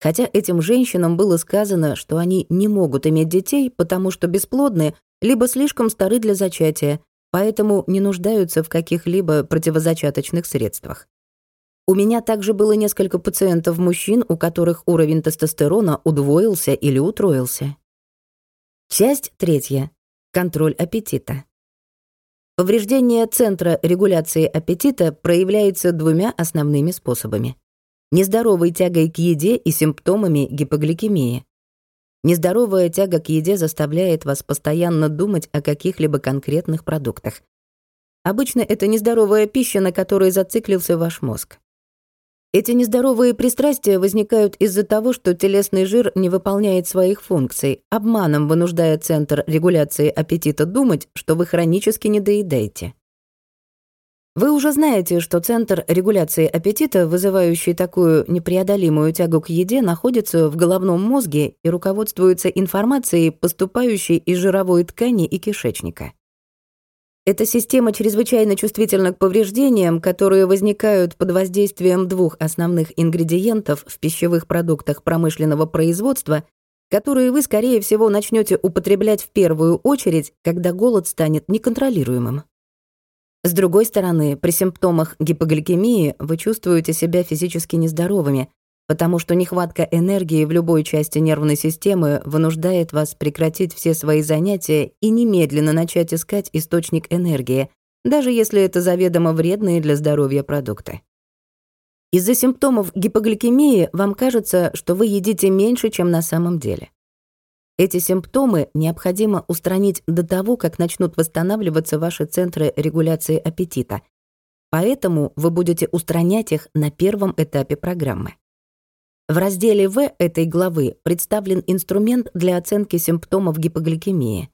Хотя этим женщинам было сказано, что они не могут иметь детей, потому что бесплодны, либо слишком стары для зачатия, поэтому не нуждаются в каких-либо противозачаточных средствах. У меня также было несколько пациентов-мужчин, у которых уровень тестостерона удвоился или утроился. Часть третья. Контроль аппетита. Повреждение центра регуляции аппетита проявляется двумя основными способами. Нездоровой тягой к еде и симптомами гипогликемии. Нездоровая тяга к еде заставляет вас постоянно думать о каких-либо конкретных продуктах. Обычно это нездоровая пища, на которой зациклился ваш мозг. Эти нездоровые пристрастия возникают из-за того, что телесный жир не выполняет своих функций, обманом вынуждая центр регуляции аппетита думать, что вы хронически недоедаете. Вы уже знаете, что центр регуляции аппетита, вызывающий такую непреодолимую тягу к еде, находится в головном мозге и руководствуется информацией, поступающей из жировой ткани и кишечника. Эта система чрезвычайно чувствительна к повреждениям, которые возникают под воздействием двух основных ингредиентов в пищевых продуктах промышленного производства, которые вы, скорее всего, начнете употреблять в первую очередь, когда голод станет неконтролируемым. С другой стороны, при симптомах гипогликемии вы чувствуете себя физически нездоровыми, потому что нехватка энергии в любой части нервной системы вынуждает вас прекратить все свои занятия и немедленно начать искать источник энергии, даже если это заведомо вредные для здоровья продукты. Из-за симптомов гипогликемии вам кажется, что вы едите меньше, чем на самом деле. Эти симптомы необходимо устранить до того, как начнут восстанавливаться ваши центры регуляции аппетита. Поэтому вы будете устранять их на первом этапе программы. В разделе В этой главы представлен инструмент для оценки симптомов гипогликемии.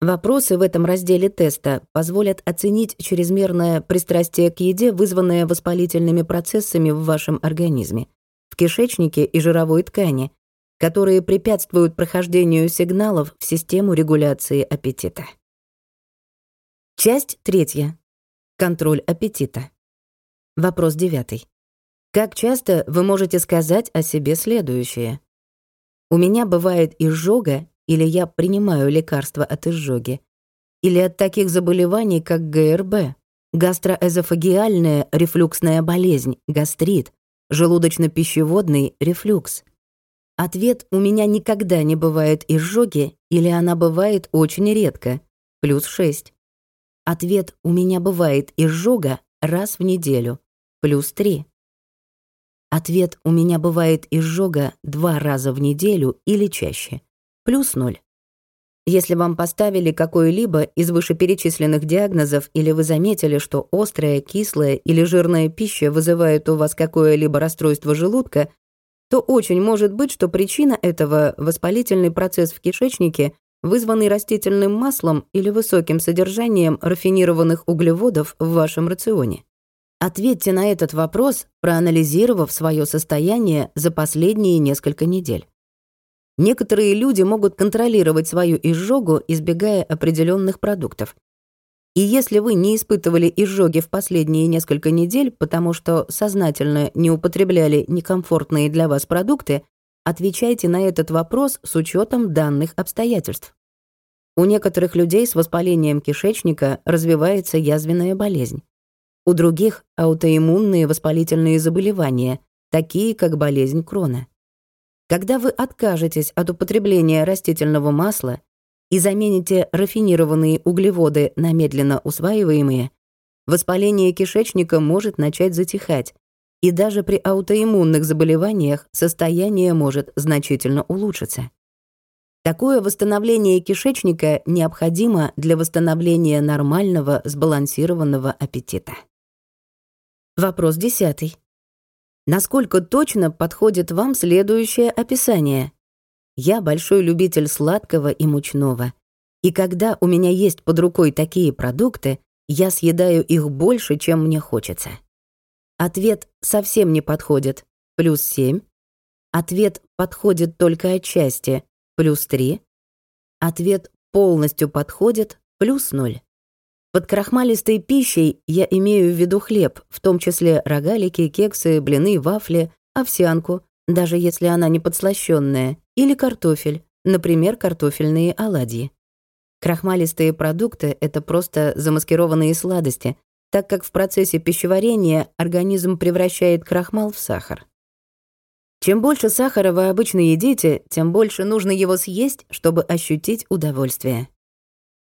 Вопросы в этом разделе теста позволят оценить чрезмерное пристрастие к еде, вызванное воспалительными процессами в вашем организме, в кишечнике и жировой ткани, которые препятствуют прохождению сигналов в систему регуляции аппетита. Часть третья. Контроль аппетита. Вопрос девятый. Как часто вы можете сказать о себе следующее? У меня бывает изжога, или я принимаю лекарства от изжоги, или от таких заболеваний, как ГРБ, гастроэзофагиальная рефлюксная болезнь, гастрит, желудочно-пищеводный рефлюкс. Ответ «у меня никогда не бывает изжоги» или «она бывает очень редко» плюс 6. Ответ «у меня бывает изжога раз в неделю» плюс 3. Ответ «у меня бывает изжога два раза в неделю или чаще» плюс ноль. Если вам поставили какой-либо из вышеперечисленных диагнозов или вы заметили, что острая, кислая или жирная пища вызывает у вас какое-либо расстройство желудка, то очень может быть, что причина этого — воспалительный процесс в кишечнике, вызванный растительным маслом или высоким содержанием рафинированных углеводов в вашем рационе. Ответьте на этот вопрос, проанализировав свое состояние за последние несколько недель. Некоторые люди могут контролировать свою изжогу, избегая определенных продуктов. И если вы не испытывали изжоги в последние несколько недель, потому что сознательно не употребляли некомфортные для вас продукты, отвечайте на этот вопрос с учетом данных обстоятельств. У некоторых людей с воспалением кишечника развивается язвенная болезнь. У других — аутоиммунные воспалительные заболевания, такие как болезнь Крона. Когда вы откажетесь от употребления растительного масла и замените рафинированные углеводы на медленно усваиваемые, воспаление кишечника может начать затихать, и даже при аутоиммунных заболеваниях состояние может значительно улучшиться. Такое восстановление кишечника необходимо для восстановления нормального сбалансированного аппетита. Вопрос десятый. Насколько точно подходит вам следующее описание? Я большой любитель сладкого и мучного. И когда у меня есть под рукой такие продукты, я съедаю их больше, чем мне хочется. Ответ совсем не подходит. Плюс 7. Ответ подходит только отчасти. Плюс 3. Ответ полностью подходит. Плюс 0. Под крахмалистой пищей я имею в виду хлеб, в том числе рогалики, кексы, блины, вафли, овсянку, даже если она не подслащённая, или картофель, например, картофельные оладьи. Крахмалистые продукты — это просто замаскированные сладости, так как в процессе пищеварения организм превращает крахмал в сахар. Чем больше сахара вы обычно едите, тем больше нужно его съесть, чтобы ощутить удовольствие.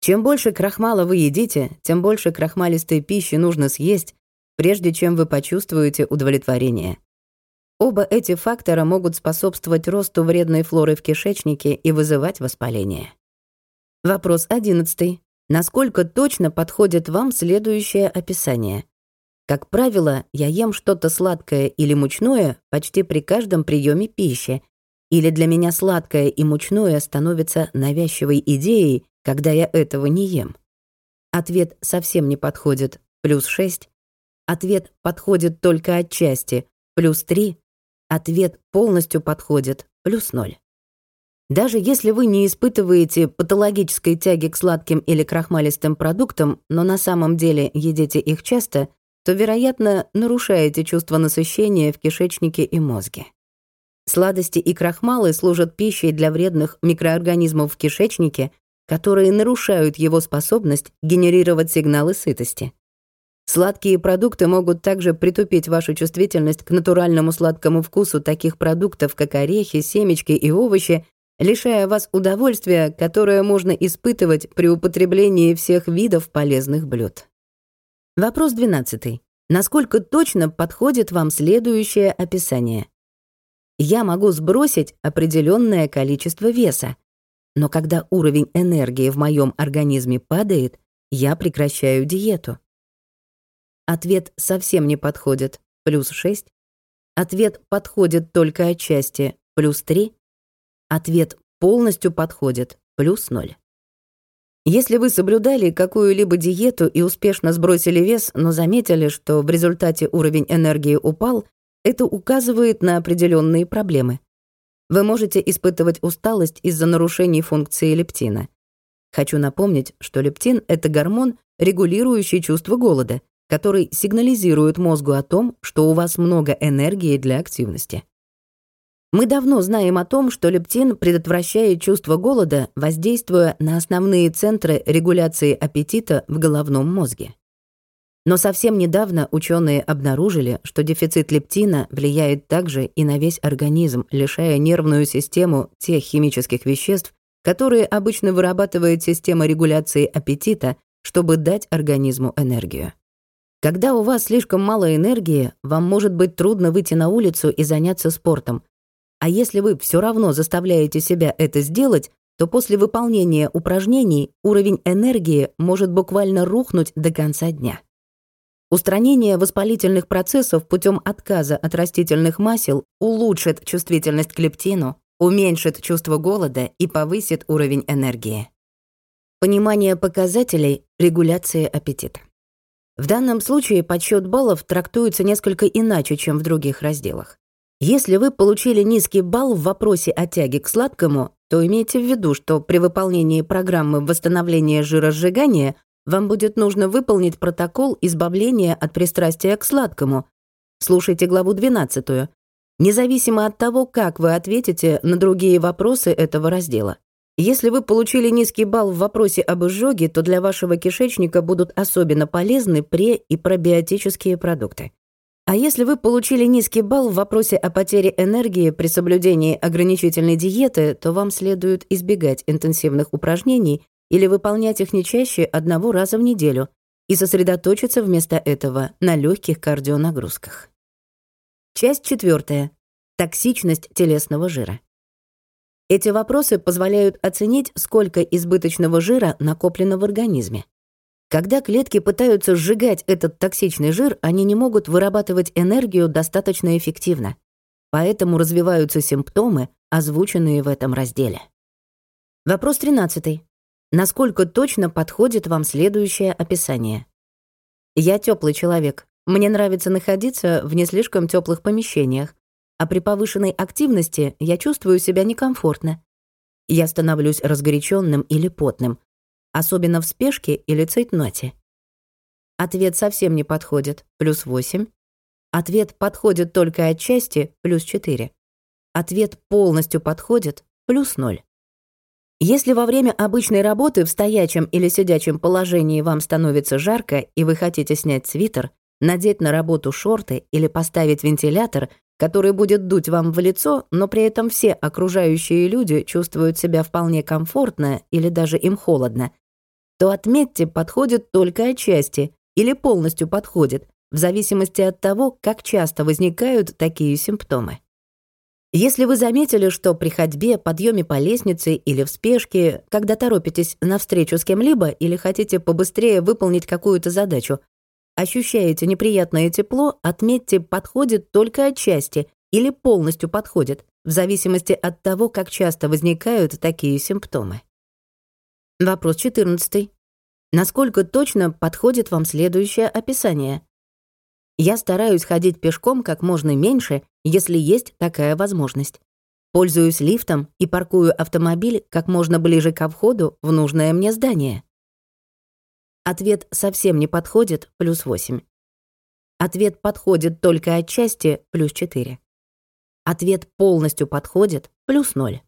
Чем больше крахмала вы едите, тем больше крахмалистой пищи нужно съесть, прежде чем вы почувствуете удовлетворение. Оба эти фактора могут способствовать росту вредной флоры в кишечнике и вызывать воспаление. Вопрос одиннадцатый. Насколько точно подходит вам следующее описание? Как правило, я ем что-то сладкое или мучное почти при каждом приеме пищи, или для меня сладкое и мучное становится навязчивой идеей, когда я этого не ем. Ответ совсем не подходит, плюс 6. Ответ подходит только отчасти, плюс 3. Ответ полностью подходит, плюс 0. Даже если вы не испытываете патологической тяги к сладким или крахмалистым продуктам, но на самом деле едите их часто, то, вероятно, нарушаете чувство насыщения в кишечнике и мозге. Сладости и крахмалы служат пищей для вредных микроорганизмов в кишечнике, которые нарушают его способность генерировать сигналы сытости. Сладкие продукты могут также притупить вашу чувствительность к натуральному сладкому вкусу таких продуктов, как орехи, семечки и овощи, лишая вас удовольствия, которое можно испытывать при употреблении всех видов полезных блюд. Вопрос 12. Насколько точно подходит вам следующее описание? Я могу сбросить определенное количество веса, но когда уровень энергии в моем организме падает, я прекращаю диету. Ответ совсем не подходит, плюс 6. Ответ подходит только отчасти, плюс 3. Ответ полностью подходит, плюс 0. Если вы соблюдали какую-либо диету и успешно сбросили вес, но заметили, что в результате уровень энергии упал, это указывает на определенные проблемы. Вы можете испытывать усталость из-за нарушений функции лептина. Хочу напомнить, что лептин — это гормон, регулирующий чувство голода, который сигнализирует мозгу о том, что у вас много энергии для активности. Мы давно знаем о том, что лептин предотвращает чувство голода, воздействуя на основные центры регуляции аппетита в головном мозге. Но совсем недавно ученые обнаружили, что дефицит лептина влияет также и на весь организм, лишая нервную систему тех химических веществ, которые обычно вырабатывает система регуляции аппетита, чтобы дать организму энергию. Когда у вас слишком мало энергии, вам может быть трудно выйти на улицу и заняться спортом, а если вы все равно заставляете себя это сделать, то после выполнения упражнений уровень энергии может буквально рухнуть до конца дня. Устранение воспалительных процессов путем отказа от растительных масел улучшит чувствительность к лептину, уменьшит чувство голода и повысит уровень энергии. Понимание показателей регуляции аппетита. В данном случае подсчет баллов трактуется несколько иначе, чем в других разделах. Если вы получили низкий балл в вопросе о тяге к сладкому, то имейте в виду, что при выполнении программы восстановления жиросжигания вам будет нужно выполнить протокол избавления от пристрастия к сладкому. Слушайте главу 12. Независимо от того, как вы ответите на другие вопросы этого раздела. Если вы получили низкий балл в вопросе об изжоге, то для вашего кишечника будут особенно полезны пре- и пробиотические продукты. А если вы получили низкий балл в вопросе о потере энергии при соблюдении ограничительной диеты, то вам следует избегать интенсивных упражнений или выполнять их не чаще одного раза в неделю и сосредоточиться вместо этого на легких кардионагрузках. Часть четвертая. Токсичность телесного жира. Эти вопросы позволяют оценить, сколько избыточного жира накоплено в организме. Когда клетки пытаются сжигать этот токсичный жир, они не могут вырабатывать энергию достаточно эффективно. Поэтому развиваются симптомы, озвученные в этом разделе. Вопрос 13. Насколько точно подходит вам следующее описание? Я теплый человек. Мне нравится находиться в не слишком теплых помещениях, а при повышенной активности я чувствую себя некомфортно. Я становлюсь разгоряченным или потным, особенно в спешке или цейтноте? Ответ совсем не подходит, плюс 8. Ответ подходит только отчасти, плюс 4. Ответ полностью подходит, плюс 0. Если во время обычной работы в стоячем или сидячем положении вам становится жарко и вы хотите снять свитер, надеть на работу шорты или поставить вентилятор, который будет дуть вам в лицо, но при этом все окружающие люди чувствуют себя вполне комфортно или даже им холодно, то отметьте, подходит только отчасти или полностью подходит, в зависимости от того, как часто возникают такие симптомы. Если вы заметили, что при ходьбе, подъеме по лестнице или в спешке, когда торопитесь навстречу с кем-либо или хотите побыстрее выполнить какую-то задачу, ощущаете неприятное тепло, отметьте, подходит только отчасти или полностью подходит, в зависимости от того, как часто возникают такие симптомы. Вопрос 14. Насколько точно подходит вам следующее описание? Я стараюсь ходить пешком как можно меньше, если есть такая возможность. Пользуюсь лифтом и паркую автомобиль как можно ближе ко входу в нужное мне здание. Ответ совсем не подходит, плюс 8. Ответ подходит только отчасти, плюс 4. Ответ полностью подходит, плюс 0.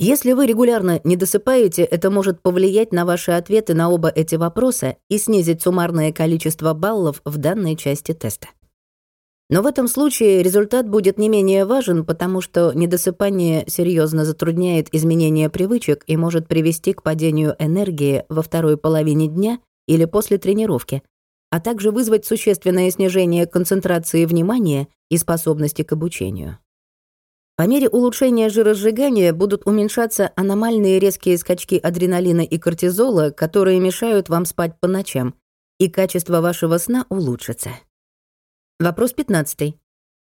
Если вы регулярно не досыпаете, это может повлиять на ваши ответы на оба эти вопроса и снизить суммарное количество баллов в данной части теста. Но в этом случае результат будет не менее важен, потому что недосыпание серьезно затрудняет изменение привычек и может привести к падению энергии во второй половине дня или после тренировки, а также вызвать существенное снижение концентрации внимания и способности к обучению. По мере улучшения жиросжигания будут уменьшаться аномальные резкие скачки адреналина и кортизола, которые мешают вам спать по ночам, и качество вашего сна улучшится. Вопрос 15.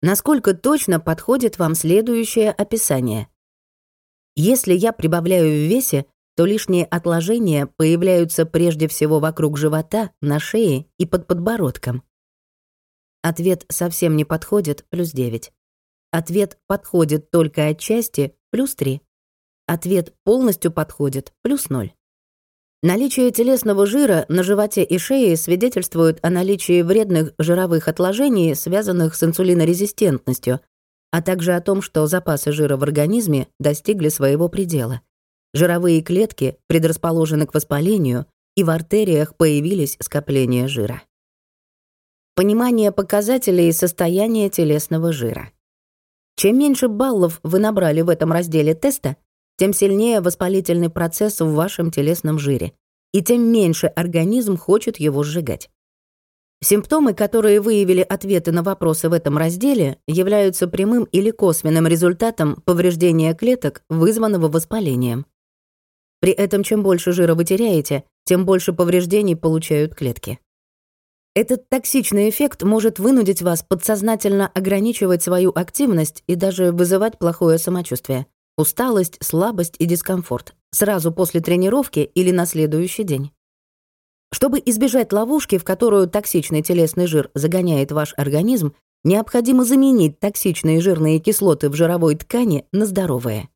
Насколько точно подходит вам следующее описание? Если я прибавляю в весе, то лишние отложения появляются прежде всего вокруг живота, на шее и под подбородком. Ответ совсем не подходит, плюс 9. Ответ подходит только отчасти, плюс 3. Ответ полностью подходит, плюс 0. Наличие телесного жира на животе и шее свидетельствует о наличии вредных жировых отложений, связанных с инсулинорезистентностью, а также о том, что запасы жира в организме достигли своего предела. Жировые клетки предрасположены к воспалению, и в артериях появились скопления жира. Понимание показателей состояния телесного жира. Чем меньше баллов вы набрали в этом разделе теста, тем сильнее воспалительный процесс в вашем телесном жире, и тем меньше организм хочет его сжигать. Симптомы, которые выявили ответы на вопросы в этом разделе, являются прямым или косвенным результатом повреждения клеток, вызванного воспалением. При этом чем больше жира вы теряете, тем больше повреждений получают клетки. Этот токсичный эффект может вынудить вас подсознательно ограничивать свою активность и даже вызывать плохое самочувствие, усталость, слабость и дискомфорт сразу после тренировки или на следующий день. Чтобы избежать ловушки, в которую токсичный телесный жир загоняет ваш организм, необходимо заменить токсичные жирные кислоты в жировой ткани на здоровые.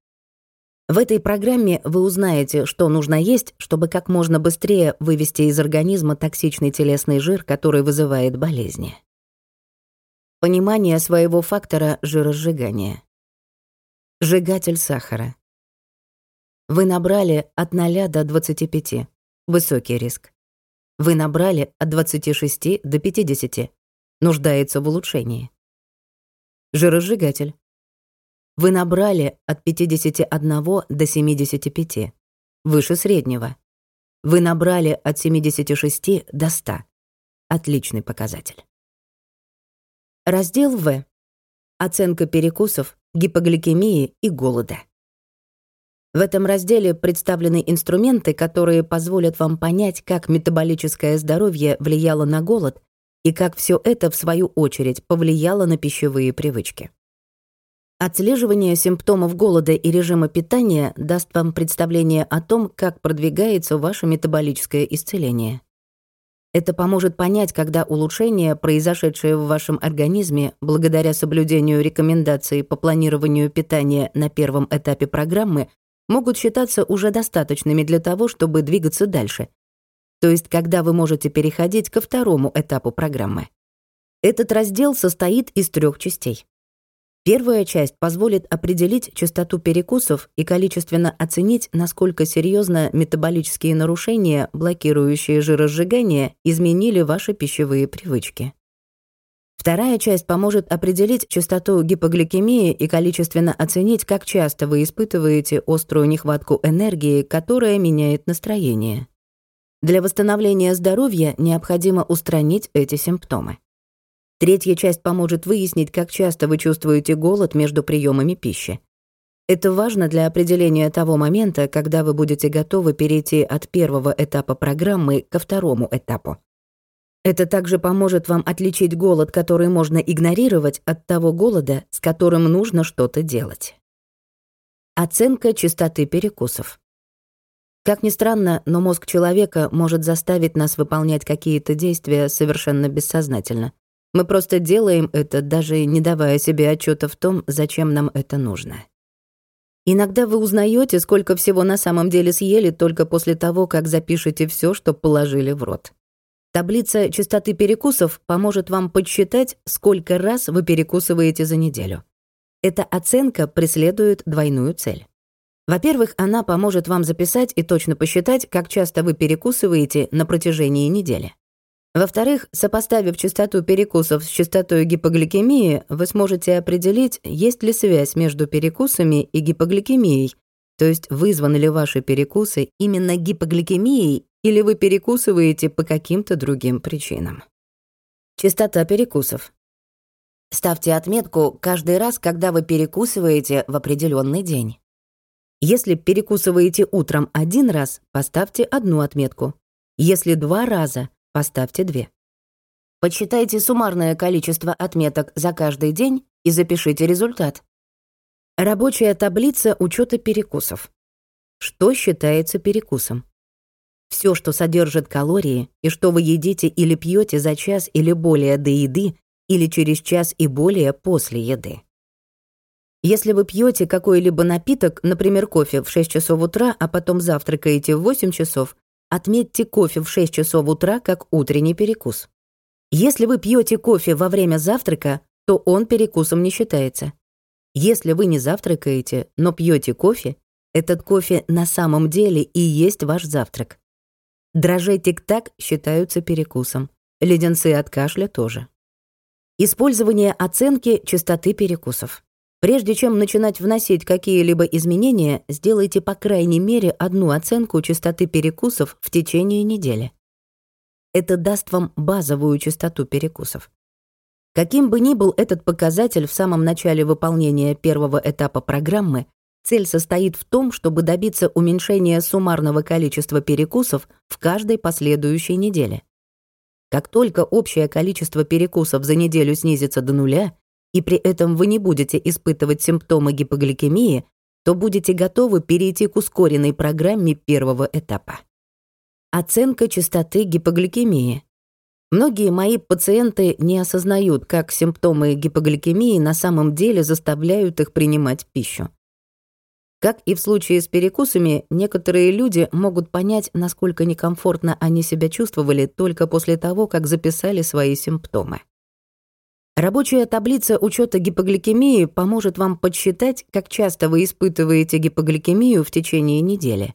В этой программе вы узнаете, что нужно есть, чтобы как можно быстрее вывести из организма токсичный телесный жир, который вызывает болезни. Понимание своего фактора жиросжигания. Сжигатель сахара. Вы набрали от 0 до 25. Высокий риск. Вы набрали от 26 до 50. Нуждается в улучшении. Жиросжигатель. Вы набрали от 51 до 75, выше среднего. Вы набрали от 76 до 100. Отличный показатель. Раздел В. Оценка перекусов, гипогликемии и голода. В этом разделе представлены инструменты, которые позволят вам понять, как метаболическое здоровье влияло на голод и как все это, в свою очередь, повлияло на пищевые привычки. Отслеживание симптомов голода и режима питания даст вам представление о том, как продвигается ваше метаболическое исцеление. Это поможет понять, когда улучшения, произошедшие в вашем организме благодаря соблюдению рекомендаций по планированию питания на первом этапе программы, могут считаться уже достаточными для того, чтобы двигаться дальше. То есть, когда вы можете переходить ко второму этапу программы. Этот раздел состоит из трех частей. Первая часть позволит определить частоту перекусов и количественно оценить, насколько серьезно метаболические нарушения, блокирующие жиросжигание, изменили ваши пищевые привычки. Вторая часть поможет определить частоту гипогликемии и количественно оценить, как часто вы испытываете острую нехватку энергии, которая меняет настроение. Для восстановления здоровья необходимо устранить эти симптомы. Третья часть поможет выяснить, как часто вы чувствуете голод между приемами пищи. Это важно для определения того момента, когда вы будете готовы перейти от первого этапа программы ко второму этапу. Это также поможет вам отличить голод, который можно игнорировать, от того голода, с которым нужно что-то делать. Оценка частоты перекусов. Как ни странно, но мозг человека может заставить нас выполнять какие-то действия совершенно бессознательно. Мы просто делаем это, даже не давая себе отчета в том, зачем нам это нужно. Иногда вы узнаете, сколько всего на самом деле съели только после того, как запишете все, что положили в рот. Таблица частоты перекусов поможет вам подсчитать, сколько раз вы перекусываете за неделю. Эта оценка преследует двойную цель. Во-первых, она поможет вам записать и точно посчитать, как часто вы перекусываете на протяжении недели. Во-вторых, сопоставив частоту перекусов с частотой гипогликемии, вы сможете определить, есть ли связь между перекусами и гипогликемией, то есть вызваны ли ваши перекусы именно гипогликемией или вы перекусываете по каким-то другим причинам. Частота перекусов. Ставьте отметку каждый раз, когда вы перекусываете в определенный день. Если перекусываете утром один раз, поставьте одну отметку. Если два раза, Поставьте две. Подсчитайте суммарное количество отметок за каждый день и запишите результат. Рабочая таблица учета перекусов. Что считается перекусом? Все, что содержит калории, и что вы едите или пьете за час или более до еды, или через час и более после еды. Если вы пьете какой-либо напиток, например, кофе в 6 часов утра, а потом завтракаете в 8 часов, Отметьте кофе в 6 часов утра как утренний перекус. Если вы пьете кофе во время завтрака, то он перекусом не считается. Если вы не завтракаете, но пьете кофе, этот кофе на самом деле и есть ваш завтрак. Дрожжи тик-так считаются перекусом. Леденцы от кашля тоже. Использование оценки частоты перекусов. Прежде чем начинать вносить какие-либо изменения, сделайте по крайней мере одну оценку частоты перекусов в течение недели. Это даст вам базовую частоту перекусов. Каким бы ни был этот показатель в самом начале выполнения первого этапа программы, цель состоит в том, чтобы добиться уменьшения суммарного количества перекусов в каждой последующей неделе. Как только общее количество перекусов за неделю снизится до нуля, и при этом вы не будете испытывать симптомы гипогликемии, то будете готовы перейти к ускоренной программе первого этапа. Оценка частоты гипогликемии. Многие мои пациенты не осознают, как симптомы гипогликемии на самом деле заставляют их принимать пищу. Как и в случае с перекусами, некоторые люди могут понять, насколько некомфортно они себя чувствовали только после того, как записали свои симптомы. Рабочая таблица учета гипогликемии поможет вам подсчитать, как часто вы испытываете гипогликемию в течение недели.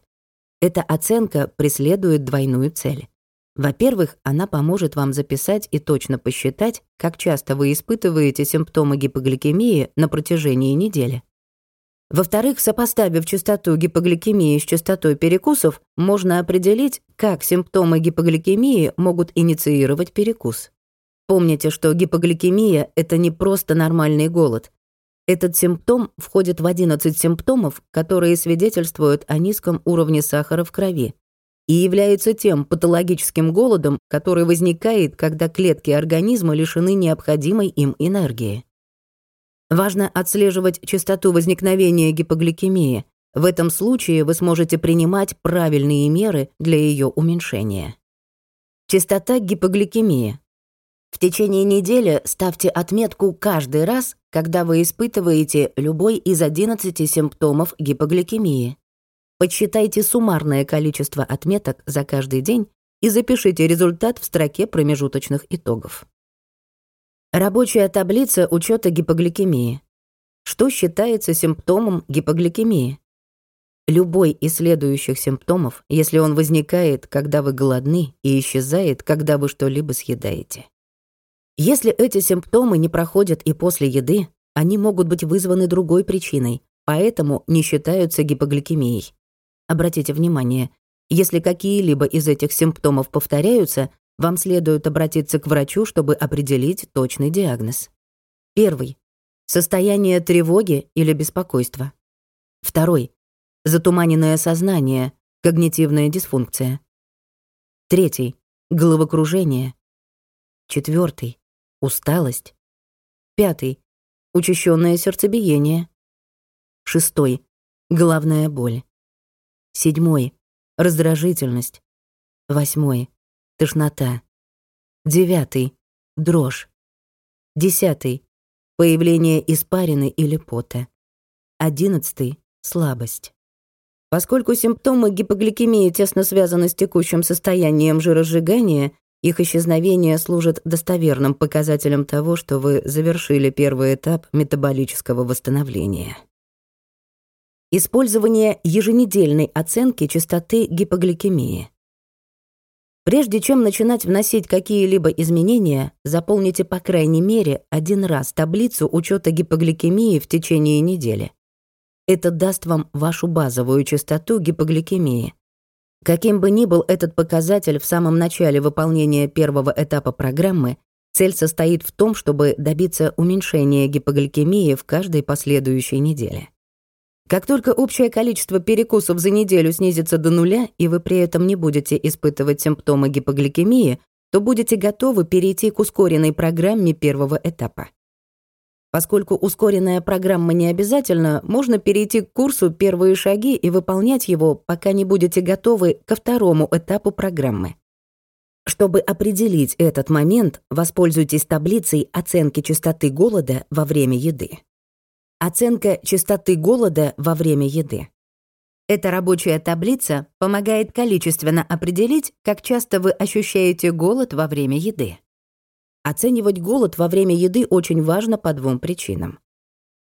Эта оценка преследует двойную цель. Во-первых, она поможет вам записать и точно посчитать, как часто вы испытываете симптомы гипогликемии на протяжении недели. Во-вторых, сопоставив частоту гипогликемии с частотой перекусов, можно определить, как симптомы гипогликемии могут инициировать перекус. Помните, что гипогликемия — это не просто нормальный голод. Этот симптом входит в 11 симптомов, которые свидетельствуют о низком уровне сахара в крови и является тем патологическим голодом, который возникает, когда клетки организма лишены необходимой им энергии. Важно отслеживать частоту возникновения гипогликемии. В этом случае вы сможете принимать правильные меры для ее уменьшения. Частота гипогликемии в течение недели ставьте отметку каждый раз, когда вы испытываете любой из 11 симптомов гипогликемии. Подсчитайте суммарное количество отметок за каждый день и запишите результат в строке промежуточных итогов. Рабочая таблица учета гипогликемии. Что считается симптомом гипогликемии? Любой из следующих симптомов, если он возникает, когда вы голодны, и исчезает, когда вы что-либо съедаете. Если эти симптомы не проходят и после еды, они могут быть вызваны другой причиной, поэтому не считаются гипогликемией. Обратите внимание, Если какие-либо из этих симптомов повторяются, вам следует обратиться к врачу, чтобы определить точный диагноз. Первый. Состояние тревоги или беспокойства. Второй. Затуманенное сознание, когнитивная дисфункция. Третий. Головокружение. Четвертый. Усталость. Пятый. Учащенное сердцебиение. Шестой. Головная боль. Седьмой. Раздражительность. Восьмой. Тошнота. Девятый. Дрожь. Десятый. Появление испарины или пота. Одиннадцатый. Слабость. Поскольку симптомы гипогликемии тесно связаны с текущим состоянием жиросжигания, их исчезновение служит достоверным показателем того, что вы завершили первый этап метаболического восстановления. Использование еженедельной оценки частоты гипогликемии. Прежде чем начинать вносить какие-либо изменения, заполните по крайней мере один раз таблицу учета гипогликемии в течение недели. Это даст вам вашу базовую частоту гипогликемии. Каким бы ни был этот показатель в самом начале выполнения первого этапа программы, цель состоит в том, чтобы добиться уменьшения гипогликемии в каждой последующей неделе. Как только общее количество перекусов за неделю снизится до нуля, и вы при этом не будете испытывать симптомы гипогликемии, то будете готовы перейти к ускоренной программе первого этапа. Поскольку ускоренная программа не обязательна, можно перейти к курсу «Первые шаги» и выполнять его, пока не будете готовы ко второму этапу программы. Чтобы определить этот момент, воспользуйтесь таблицей оценки частоты голода во время еды. Оценка частоты голода во время еды. Эта рабочая таблица помогает количественно определить, как часто вы ощущаете голод во время еды. Оценивать голод во время еды очень важно по двум причинам.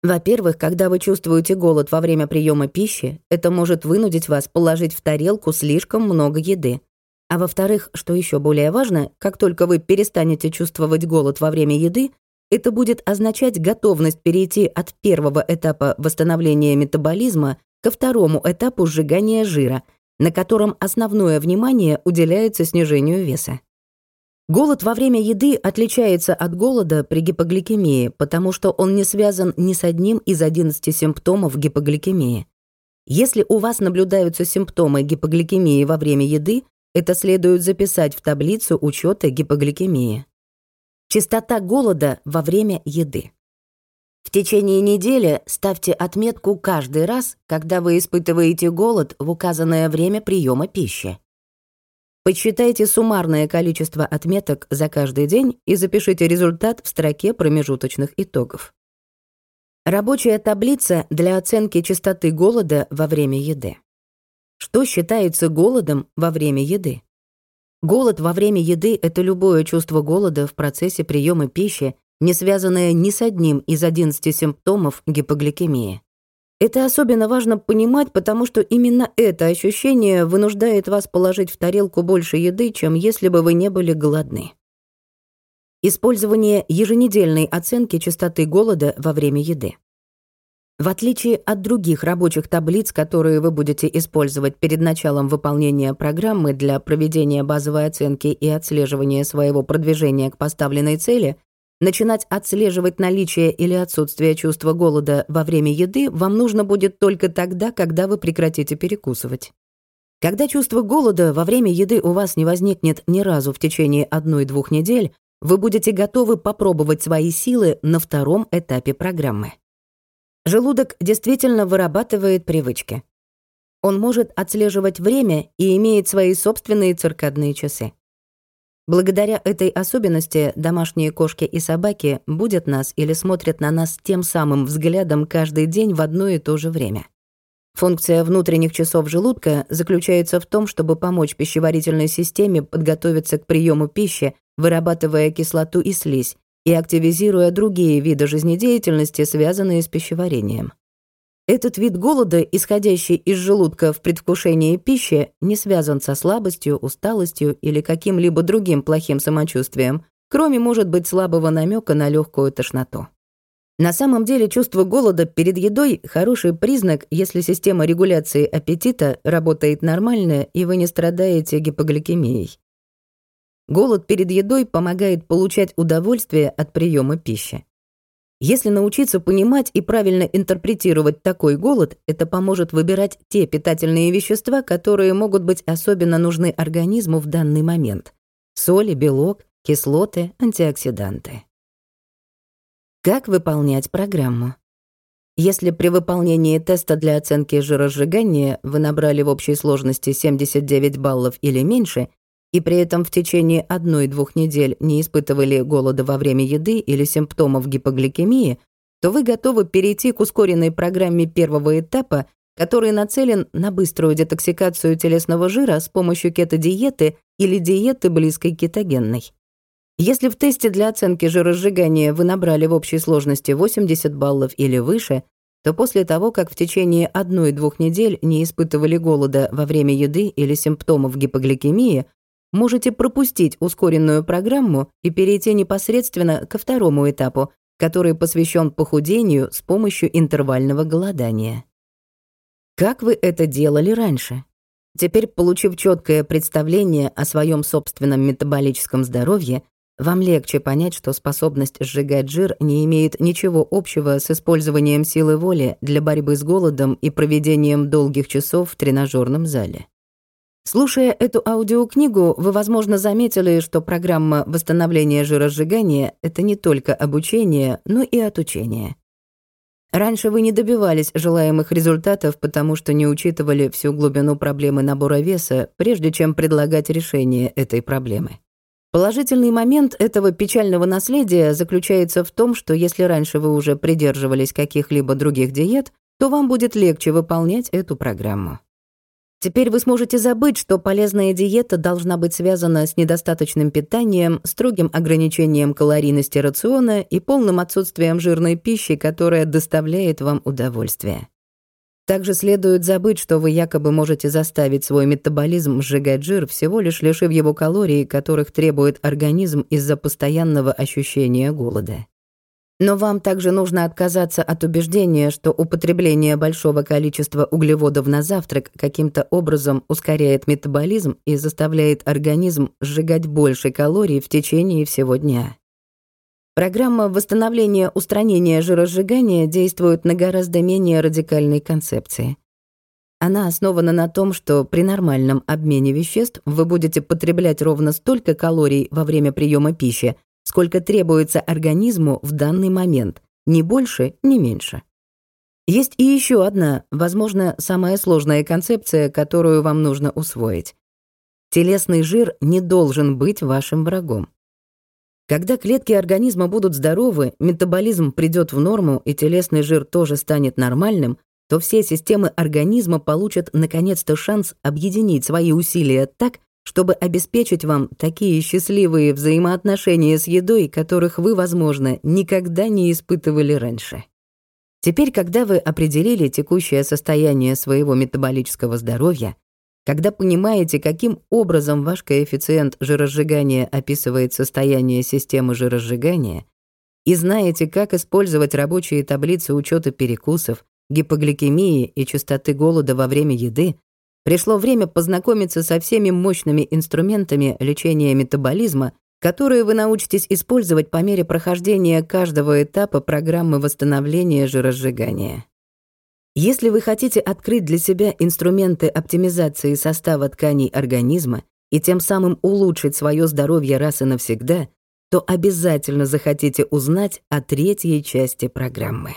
Во-первых, когда вы чувствуете голод во время приема пищи, это может вынудить вас положить в тарелку слишком много еды. А во-вторых, что еще более важно, как только вы перестанете чувствовать голод во время еды, это будет означать готовность перейти от первого этапа восстановления метаболизма ко второму этапу сжигания жира, на котором основное внимание уделяется снижению веса. Голод во время еды отличается от голода при гипогликемии, потому что он не связан ни с одним из 11 симптомов гипогликемии. Если у вас наблюдаются симптомы гипогликемии во время еды, это следует записать в таблицу учета гипогликемии. Частота голода во время еды. В течение недели ставьте отметку каждый раз, когда вы испытываете голод в указанное время приема пищи. Подсчитайте суммарное количество отметок за каждый день и запишите результат в строке промежуточных итогов. Рабочая таблица для оценки частоты голода во время еды. Что считается голодом во время еды? Голод во время еды — это любое чувство голода в процессе приема пищи, не связанное ни с одним из 11 симптомов гипогликемии. Это особенно важно понимать, потому что именно это ощущение вынуждает вас положить в тарелку больше еды, чем если бы вы не были голодны. Использование еженедельной оценки частоты голода во время еды. В отличие от других рабочих таблиц, которые вы будете использовать перед началом выполнения программы для проведения базовой оценки и отслеживания своего продвижения к поставленной цели, начинать отслеживать наличие или отсутствие чувства голода во время еды вам нужно будет только тогда, когда вы прекратите перекусывать. Когда чувство голода во время еды у вас не возникнет ни разу в течение одной-двух недель, вы будете готовы попробовать свои силы на втором этапе программы. Желудок действительно вырабатывает привычки. Он может отслеживать время и имеет свои собственные циркадные часы. Благодаря этой особенности домашние кошки и собаки будут нас или смотрят на нас тем самым взглядом каждый день в одно и то же время. Функция внутренних часов желудка заключается в том, чтобы помочь пищеварительной системе подготовиться к приему пищи, вырабатывая кислоту и слизь, и активизируя другие виды жизнедеятельности, связанные с пищеварением. Этот вид голода, исходящий из желудка в предвкушении пищи, не связан со слабостью, усталостью или каким-либо другим плохим самочувствием, кроме, может быть, слабого намека на легкую тошноту. На самом деле чувство голода перед едой – хороший признак, если система регуляции аппетита работает нормально и вы не страдаете гипогликемией. Голод перед едой помогает получать удовольствие от приема пищи. Если научиться понимать и правильно интерпретировать такой голод, это поможет выбирать те питательные вещества, которые могут быть особенно нужны организму в данный момент. Соли, белок, кислоты, антиоксиданты. Как выполнять программу? Если при выполнении теста для оценки жиросжигания вы набрали в общей сложности 79 баллов или меньше, и при этом в течение одной-двух недель не испытывали голода во время еды или симптомов гипогликемии, то вы готовы перейти к ускоренной программе первого этапа, который нацелен на быструю детоксикацию телесного жира с помощью кетодиеты или диеты близкой к кетогенной. Если в тесте для оценки жиросжигания вы набрали в общей сложности 80 баллов или выше, то после того, как в течение одной-двух недель не испытывали голода во время еды или симптомов гипогликемии, можете пропустить ускоренную программу и перейти непосредственно ко второму этапу, который посвящен похудению с помощью интервального голодания. Как вы это делали раньше? Теперь, получив четкое представление о своем собственном метаболическом здоровье, вам легче понять, что способность сжигать жир не имеет ничего общего с использованием силы воли для борьбы с голодом и проведением долгих часов в тренажерном зале. Слушая эту аудиокнигу, вы, возможно, заметили, что программа восстановления жиросжигания — это не только обучение, но и отучение. Раньше вы не добивались желаемых результатов, потому что не учитывали всю глубину проблемы набора веса, прежде чем предлагать решение этой проблемы. Положительный момент этого печального наследия заключается в том, что если раньше вы уже придерживались каких-либо других диет, то вам будет легче выполнять эту программу. Теперь вы сможете забыть, что полезная диета должна быть связана с недостаточным питанием, строгим ограничением калорийности рациона и полным отсутствием жирной пищи, которая доставляет вам удовольствие. Также следует забыть, что вы якобы можете заставить свой метаболизм сжигать жир, всего лишь лишив его калорий, которых требует организм из-за постоянного ощущения голода. Но вам также нужно отказаться от убеждения, что употребление большого количества углеводов на завтрак каким-то образом ускоряет метаболизм и заставляет организм сжигать больше калорий в течение всего дня. Программа восстановления устранения жиросжигания действует на гораздо менее радикальной концепции. Она основана на том, что при нормальном обмене веществ вы будете потреблять ровно столько калорий во время приема пищи, сколько требуется организму в данный момент, ни больше, ни меньше. Есть и еще одна, возможно, самая сложная концепция, которую вам нужно усвоить. Телесный жир не должен быть вашим врагом. Когда клетки организма будут здоровы, метаболизм придет в норму и телесный жир тоже станет нормальным, то все системы организма получат наконец-то шанс объединить свои усилия так, чтобы обеспечить вам такие счастливые взаимоотношения с едой, которых вы, возможно, никогда не испытывали раньше. Теперь, когда вы определили текущее состояние своего метаболического здоровья, когда понимаете, каким образом ваш коэффициент жиросжигания описывает состояние системы жиросжигания, и знаете, как использовать рабочие таблицы учета перекусов, гипогликемии и частоты голода во время еды, пришло время познакомиться со всеми мощными инструментами лечения метаболизма, которые вы научитесь использовать по мере прохождения каждого этапа программы восстановления жиросжигания. Если вы хотите открыть для себя инструменты оптимизации состава тканей организма и тем самым улучшить свое здоровье раз и навсегда, то обязательно захотите узнать о третьей части программы.